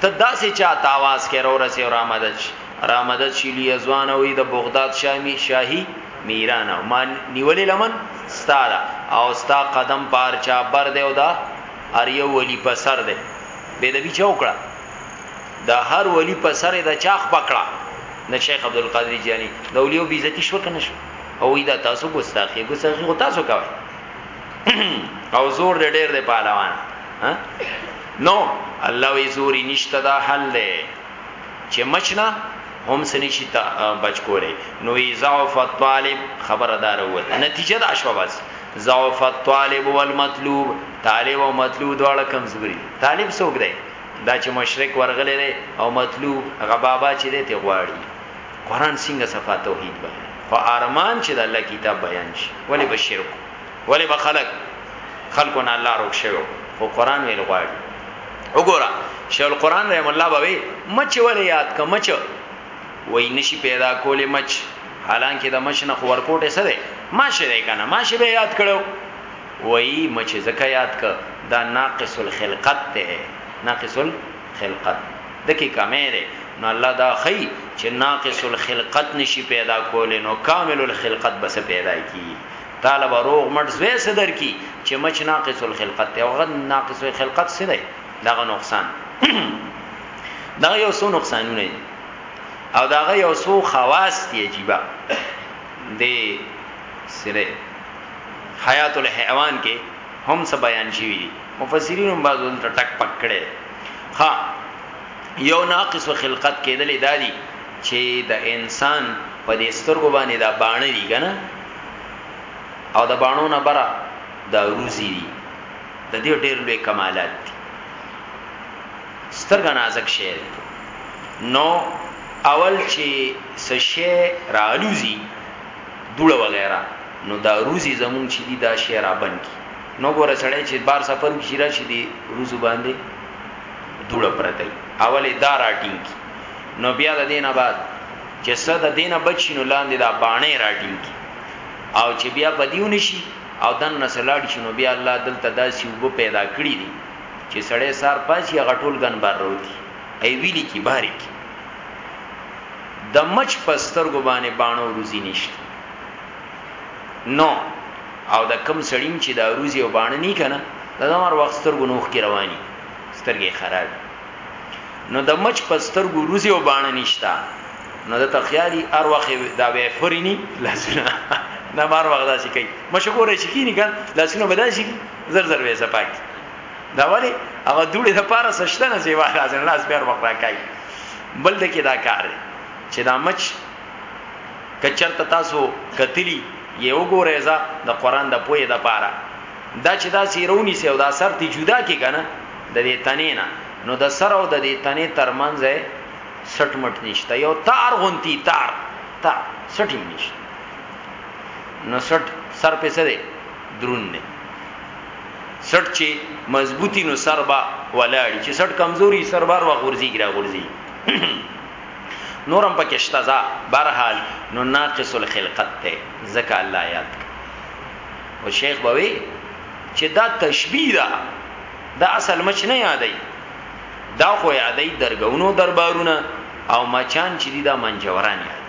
ته داسې چا تاواز کې رو رسې او رامدد شي رامدد شي لوی ځوان وي د بغداد شامی شاهي میران او ما نیولې لمن ستاره او ستا قدم پار چا بر دی او دا اریو ولی په سر دی به د بي چوکړه د هر ولی په سر د چاخ پکړه نه شیخ عبد القادر جیلانی د اولیو بیزتی شو کنه شو او دا تاسو ګستاخی ګستاخی غو تاسو کوي او زور دې ډېر دې پهلوان ها نو الله وی زوري نشته دا حل دی چې مچنا هم سني شي بچ کوله نو ای ضعف الطالب خبردار ووت نتیجه دا شو بس ضعف الطالب والمطلوب طالب او مطلوب دواړه کمزوري طالب څوک دی دا چې مشرک ورغلې دی او مطلوب غبابا چې دی ته غواړي قران څنګه صفات توحید بیان خو ارمان چې د الله کتاب بیان شي ولی بشیر کو ولی به خلق خلقو نه الله روک شوی خو قران ویل غواړي وګوره شیخ القران رحم الله بوي مچ ولی یاد ک مچ وای نشي پیدا کولې مچ حالانکه د مچ نه خور کوټه سره ماشه دی کنه ماشه به یاد کړو وای مچ زکه یاد ک دا ناقص الخلقت ته ناقص الخلقت دکی کمه ده نو الله دا خی چې ناقص الخلقت نشي پیدا کولې نو کامل الخلقت بس پیدا کی طالب روغ مټ زوی صدر کی چې مچ ناقص الخلقت ته غد ناقص الخلقت څه دی دغه نقصان دا یو څو نقصانونه دي او دا یو څو خواص دي عجیبه دی سره حیات الحیوان کې هم څه بیان شوی دي مفسرین هم بعضو ته ټک پک کړي ها یو ناقص خلقت کېدلې دادی چې د انسان په دې سترګو باندې دا باڼه دي کنه او د باڼو نه برا دا روزي دي د دې ډېر لوی کمالات دي سترګ نازک شي نو اول چې سشه رالوزي دوړه وغیرہ نو دا روزي زمون چې دي دا شی را بند کی نو ګوره سړی چې بار سفر کې شي راشي دي روزو باندې دوړه پرته اول دار اټینګ نو بیا د دینه بعد چې څه د دینه بچی نو لاندې دا باڼې راټینګي او چې بیا بدیونه شي او دن نسلاړ شي نو بیا الله دلته داسې وب پیدا کړی دي چې سړی سار پاسي غټول غن بار وروتي ای ویلی کی باری کی د مچ پستر ګو باندې باڼو روزي نشته نو او د کم سړیم چې دا روزي او باڼه نه کنه دا زموږ وخت سترګو نوخ کی رواني سترګې خراب نو د مچ په سترګو روزي او باڼه نشتا نو د تخیالي ار وخت دا ویفري ني لاسونه نه مار وخت داسي کوي مشکور شي کینی ګان لاسونه بداسي زر زر وې زپاک دا ولی هغه دوړي د پاره سشته نه سیوا لازم لاس بیر وخت راکای بل د کې دا کار دی چې دا مچ کچرته تاسو کتلی یو ګورې ځا د قران د پوهې د پاره دا چې دا سیرونی سي او دا سر تی جدا کی کنه د دې تنې نه نو د سر او د دې تنې ترمنځ سټ مټ نشته یو تار غونتی تار تا سټی نشته نو سټ سر په څه دی درون نه سټ چې مضبوطی نو سر با ولاړی چې سټ کمزوري سر بار وا غورځي ګرا غورځي نورم پکې شتازا بهرحال نو ناقص الخلقت ته زکه الله یاد او شیخ بوي چې دا تشبیه ده دا اصل مچ نه یادای دا خو یادای درګونو دربارونه او مچان چې دا منجوران یاد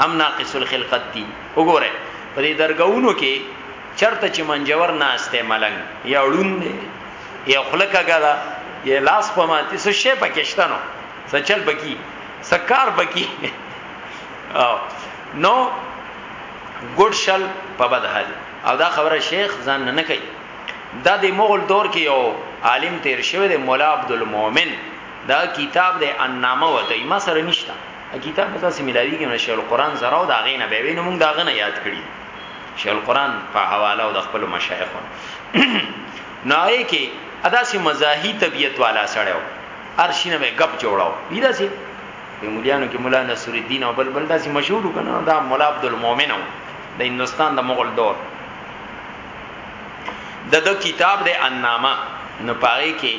هم ناقص الخلقت دي وګوره په دې درګونو کې چرته چې منجور نه استه ملنګ یا ړون دی یا خلک غدا یا لاس په ماتي څه شی پکشتنو څه چل بکی سکار بکی نو ګډ شل په بد حال او دا خبره شیخ ځان نه نه کوي دا د مغل دور کې یو عالم تیر شوی دی مولا عبد المؤمن دا کتاب د انامه وته ما سره نشته کتاب به تاسو ملاوی کې نشه القرآن زراو دا غینه به وینم موږ دا غنه یاد کړی شیخ القرآن په حواله او د خپل مشایخو نای کې ادا سي مزاحي طبيعت والا سړیو ارشینه به غب جوړاو پیدا سي په مولیانو کې مولا نصر الدین او بل بل داسې مشهور کنه دا مولا عبد المؤمن و د هندستان د مغول دور د د کتاب د انامه نو پاره کې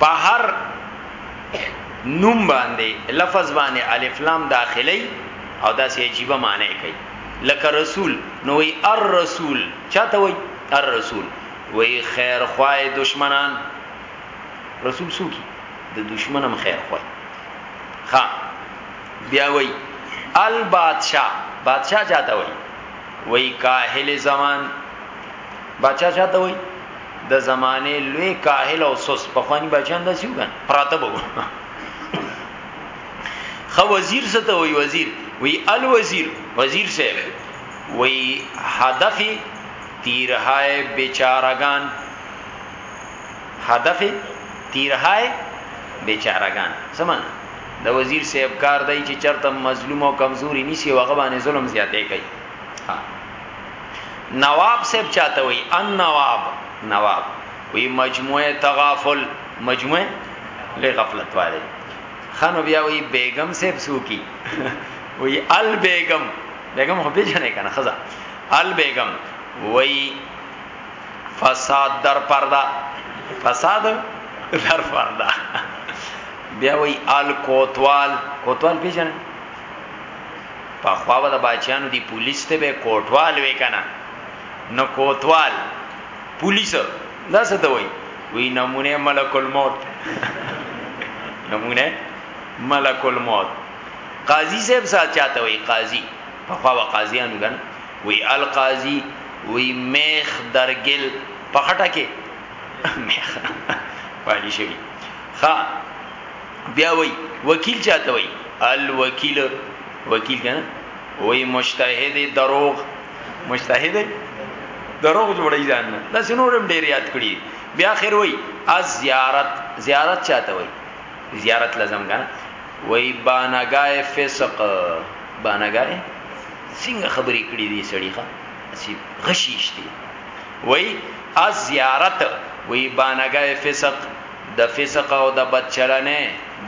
په هر نوم باندې لفظ باندې الف لام داخلي او دا سي عجيبه معنی کوي لکه رسول نو وي الرسول چاته وي الرسول وي خیر خوای دشمنان رسول سو کی د دشمنم خیر خوای خا بیا وای البادشاہ بادشاہ چاته وای وای کاهل زمان بادشاہ چاته وای د زمانه لوی کاهل او سوس په خوانی بچان د سیوګن پراته بو خو وزیر ست وای وزیر وی الوزیر وزیر سے وی هدفی تیرهای بیچارگان هدف تیرهای بیچارهګان سمن د وزیر صاحب کار دی چې چرته مظلوم او کمزوري نسی وغه باندې ظلم زیاتې کوي ها نواب صاحب چاته وي ان نواب نواب وی مجموعه تغافل مجموعه لغفلت والے خانو بیا وی بیگم صاحب سوکی وی ال بیگم بیگم خو پیژنې کنه خزا ال بیگم وی فساد در پردا فساد در پردا بیا وی آل کوتوال کوتوال پیژنه په خواوه د باچانو دی پولیس ته به کوټوال وکنه نو کوتوال پولیس دا څه ته وای وی نمونه ملک الموت نمونه ملک الموت قاضی صاحب سات چاته وای قاضی په خواوه قاضیانو غن وی القاضی وی میخ درګل په خټه کې میخ پالی شوی ها بیا وی وکیل چاته وی الوکیل وکیل کنه وی مجتهد دروغ مجتهد دروغ جوړی ځان نه دا سينورم ډیر یاد کړی بیا اخر وای از زیارت زیارت چاته وای زیارت لازم کنه وای بانګای فسق بانګای څنګه خبرې کړې دي سړي ښه اسی غشیشتي وای از زیارت وی بانګای فسق د فسق او د بدچلنه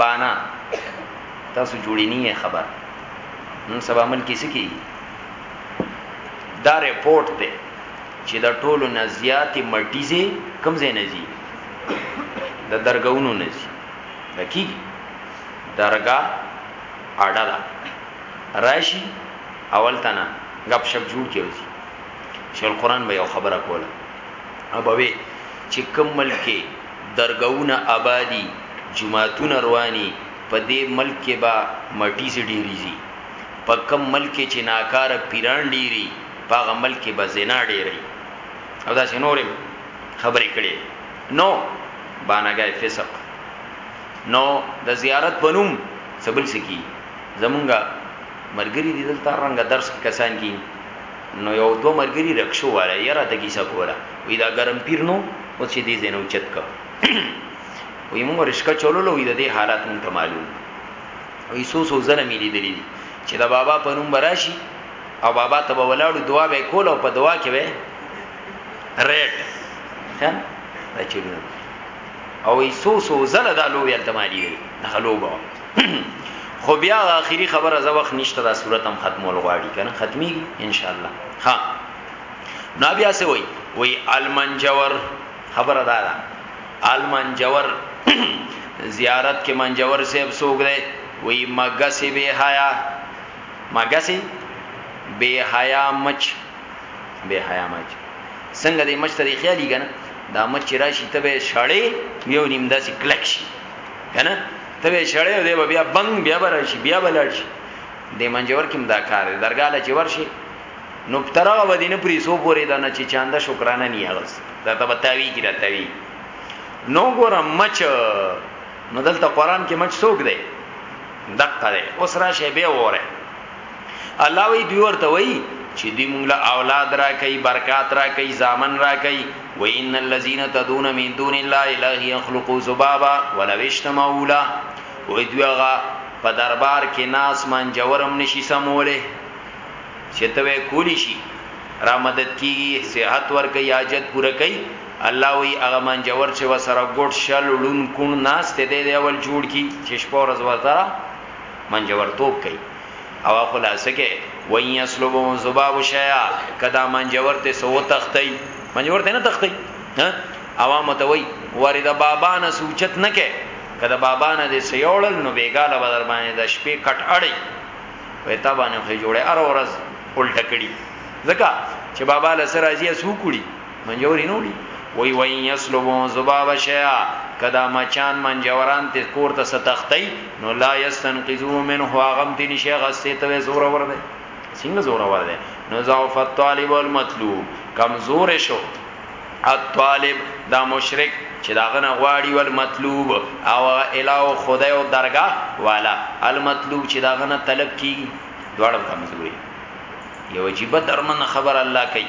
بانا تاسو جوړی نه خبر نن سبا مل کیسه کی دا رپورت ته چې د ټولو نزیاتی مټیزه کم زې نزی د درګونو نزی دکی درګه اړه راشی اول تنه غپ شپ جوړ کی اوزی شیخ القران به یو خبره کوله ابوی چې کوم ملک درګونه آبادی جمعهتون رواني په دې ملک کې با مټی سي ډيري زی په کوم ملک چې ناکار پیران ډيري په ملک کې به زنا ډيري او دا سينورم خبرې کړي نو بانګای فسق نو د زیارت پنوم سبل سکی زمونږ مرګري دي دلته رنګ درس کې کسان کی نو یو دوه مرګري رکشو والا یره د کیسه کوله وی دا ګرم پیر نو او چې دې زینو چت کا وی موږ رشکا چوللو وی د دې حالات مونږ ته معلوم وی سو سو زنه مې لیدلې دي چې دا بابا په نوم براشي او بابا ته به ولاړو دعا به کول او په دعا کې به ریټ ها دا چولونه او وی سو سو زنه دا لو یل تمالي نه خلوبه خو بیا اخیری خبره زه وخت نشته دا صورت هم ختمول غواړي کنه ختمي ان شاء الله ها نو بیا سه وای وای المنجور خبره دا ده المنجور زیارت کې منجور صاحب سوګ دی وای مګسی به حیا مګسی به حیا مچ به حیا مچ څنګه دې مچ ته خیالي کنه دا مچ راشي ته به شړې یو نیم داسې کلک شي کنه ته به شړې دی بیا بنګ بیا برشي بیا بلړ شي د منجور کې دا کار دی درګه له چې ورشي نو ترغه به دینه پری سو پورې دا نه چې چاندا شکرانه نه یاغس دا ته بتاوی کی دا تاوی نو ګور مچ نو دلته قران کې مچ سوګ دی دقه دی اوس راشه به وره الله وی دوی ورته وی چې دی مونږ له اولاد را کوي برکات را کوي زامن را کوي و ان الذين تدون من دون الله لا يخلقوا ذبابا ولو اجتمعوا له و دویغه په دربار کې ناس من جورم نشي سموله چې ته کولی شي را مدد کیږي صحت ور کوي حاجت پوره کوي الله وی هغه من جور چې وسره ګډ شل لون کون ناس ته دی اول جوړ کی چې شپور ورځ ورته منجورتوب کوي او خلاصه کې وای یسلبو زباب شیا کدا منجور ته سو تختی منجور ته نه تختی ها عوام ته وای ورید بابا نه سوچت نه کې کدا بابا نه دې سیوړل نو بیګاله بدر باندې د شپې کټ اړي وې تا باندې خو جوړه ار ورځ الټه کړي ځکه چې بابا لسر راځي سو کړي منجوري نه وړي وای وای یسلبو زباب شیا کدا مچان منجوران ته کور ته ستختای نو لا یستنقذو منه غم تی نشه غسته ته زور ور ده څنګه زور ور ده نو ضعف الطالب والمطلوب کمزور شو الطالب دا مشرک چې دا غنه غواړي ول مطلوب او الهو خدای او درگاه والا المطلوب چې دا غنه طلب کی دوړ کمزوري یو عجیب درمن خبر الله کوي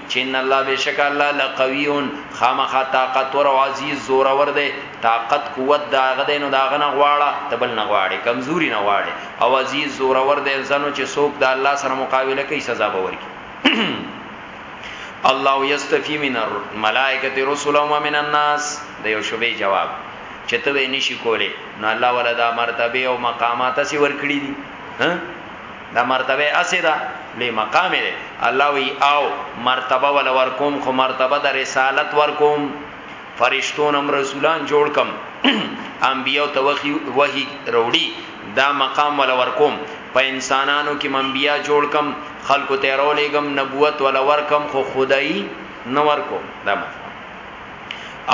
چې ان الله بشک الله لقوی خامخا طاقتور او عزیز زور ور دی طاقت قوت دا غدینو دا غنه غواړه تبل نه غواړي کمزوري نه غواړي او عزیز زور ور دی زنو چې څوک د الله سره مقابله کوي سزا به ورکړي الله یستفی من الملائکه رسول و من الناس د یو شوبې جواب چې ته به نشي کولې نو الله ولا دا مرتبه او مقامات سی ورکړي دي ها دا مرتبه اسی دا لوی مقام دی الله وی او مرتبه ول ورکوم خو مرتبه د رسالت ورکوم فرشتون هم رسولان جوړ کم انبیو ته وحی وحی روړي دا مقام ول ورکوم په انسانانو کې منبیا جوړ کم خلکو ته رولېګم نبوت ول ورکم خو خدای نو ورکو دا مقام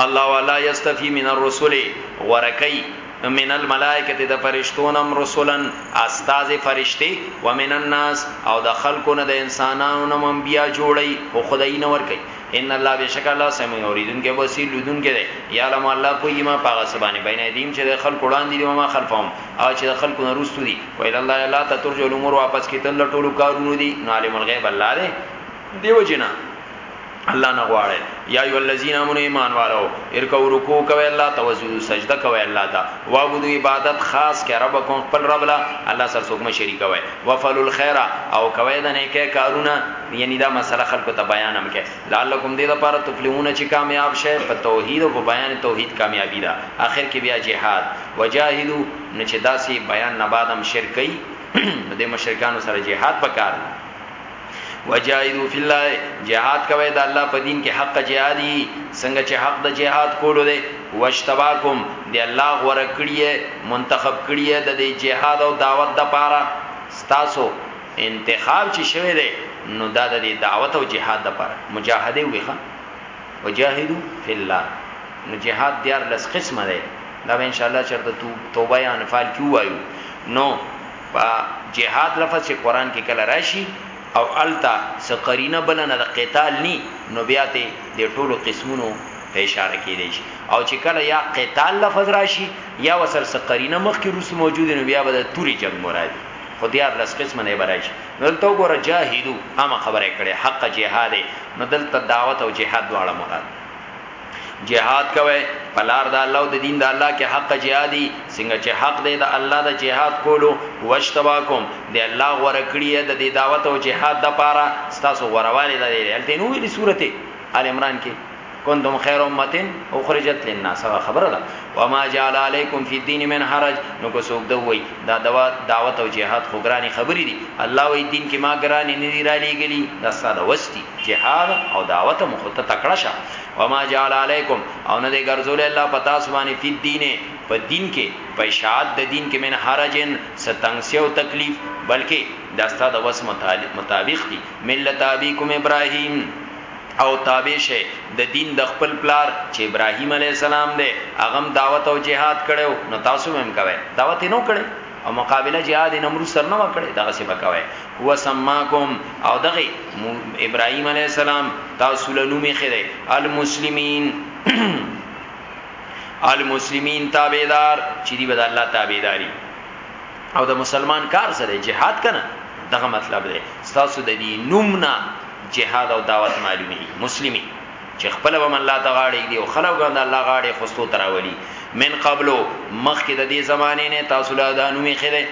الله ولا یستفی من الرسل غوره کوي من الملائکه د فرشتونم رسولن استاد فرشتي ومن الناس او د خلکو نه د انسانانو نه انبیا جوړي او خدای نه ور کوي ان الله بشک الله سميع اوریدون کې بصیر لودون کې دی یا لم الله پوی ما پاغه سبانه بین دیم چې د خلکو وړاندې دی ما خلفهم او چې د خلکو نه روستو دي ویل الله الله تترجو الامور واپس کیتل ټولو کارونو دي نو عالم الغیب الله دی دیو جنا الله نه غواړي یا ای الذین امنوا ایمان والو ارکو رکوع کوي الله ته وسجدو سجده کوي الله ته وعبدو عبادت خاص کې رب کوم خپل رب لا الله سره څوک مشرک کوي وفعل الخير او کوي د نیکه کارونه یعنی دا مسله خلکو ته بیان هم کې لعلکم دې لپاره تفلحون چې کامیاب شې په توحید او په بیان توحید کامیابی ده اخر کې بیا جهاد وجاهدو نه چې داسې بیان نه بعدم شرکې د مشرکانو سره جهاد پکار وجاهدوا فی الله جهاد کوي د الله په دین کې حق جهادي څنګه چې حق د جهاد کولو دی واشتباکم دی الله غوړه کړی منتخب کړی د دې جهاد او دعوت د پاره ستاسو انتخاب چې شوی دی نو دا د دې دعوت او جهاد د پاره مجاهده ویخه وجاهدوا فی الله نو جهاد دیار لس قسمه دی دا به ان شاء الله چرته توبه یا انفال کیو وایو نو په جهاد لفظ چه قرآن کی کله راشی او هلته څه قرینه بله نه د قتال نی نو بیا ته دی ټولو قسمونو ته اشاره کیدای شی او چه کله یا قتال لفظ راشی یا ورسره څه قرینه مخکی روسته موجود وی نو بیا به د توری جنګ مراد وی خو دیارلس قسمه نه به راشی نو دلته وګوره جاهدو عامه خبره کړی حق جهاد نو دلته دعوت او جهاد دواړه مراد جهاد کوي پلار د الله او د دین د الله کې حق جهادي څنګه چې حق دی د الله د جهاد کولو واشتباکم دی الله غوړه کړی د دې دعوت او جهاد د پاره تاسو غوړواله د دې الته نو ویلي سورته ال عمران کې کنتم خیر امتن اخرجت للناس خبره ده وما جعل علیکم فی الدین من حرج نو کو سوق دوی دا دوا دعوت او جهاد خو ګرانی خبرې دي الله وی دین کې ما ګرانی نه دی را لېګلی دا ساده وستی جهاد او دعوت مخ ته تکړه شه وما جعل علیکم او نه دی ګرځول الله پتا سبانی فی الدین په دین کې په اشاعت د دین کې من حرجن ستنګسی او تکلیف بلکې دا ستاسو د وس مطابق دی ملت ابیکم ابراهیم او تابع شه د دین د خپل پلار چې ابراهیم علی السلام دی اغم دعوت او جهاد کړو نو تاسو هم کوي دعوت نه کړي او مقابله جهاد نمرود سر نه وکړي دغه څه وکوي هو سماکم او دغه ابراهيم عليه السلام تاسو له نومي خره المسلمين المسلمين تابعدار چې دی بد الله تابعداري او د مسلمان کار سره جهاد کنه دغه مطلب دی تاسو د دې نوم نه جهاد او دعوت معلومي مسلمي چې خپل به الله ته غاړې دی او خلک به الله غاړې خوستو تراولي من قبلو مخکې د دې زمانه نه تاسو لا دانو می خره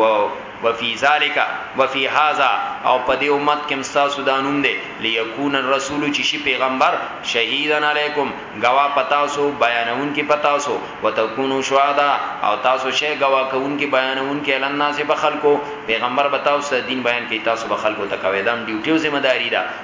و وفي ذالک وفي هاذا او په دې امت کې تاسو دانوم دی ليكون الرسول چې شي پیغمبر شهیدن علیکم گوا پتا سو بیانون کې پتا سو وتكونوا شهدا او تاسو شي گوا کون کې بیانون کې اعلان ناس په خلکو پیغمبر بتاو سره دین بیان کې تاسو به خلکو ته کوي دام ډیوټي او ذمہ داری ده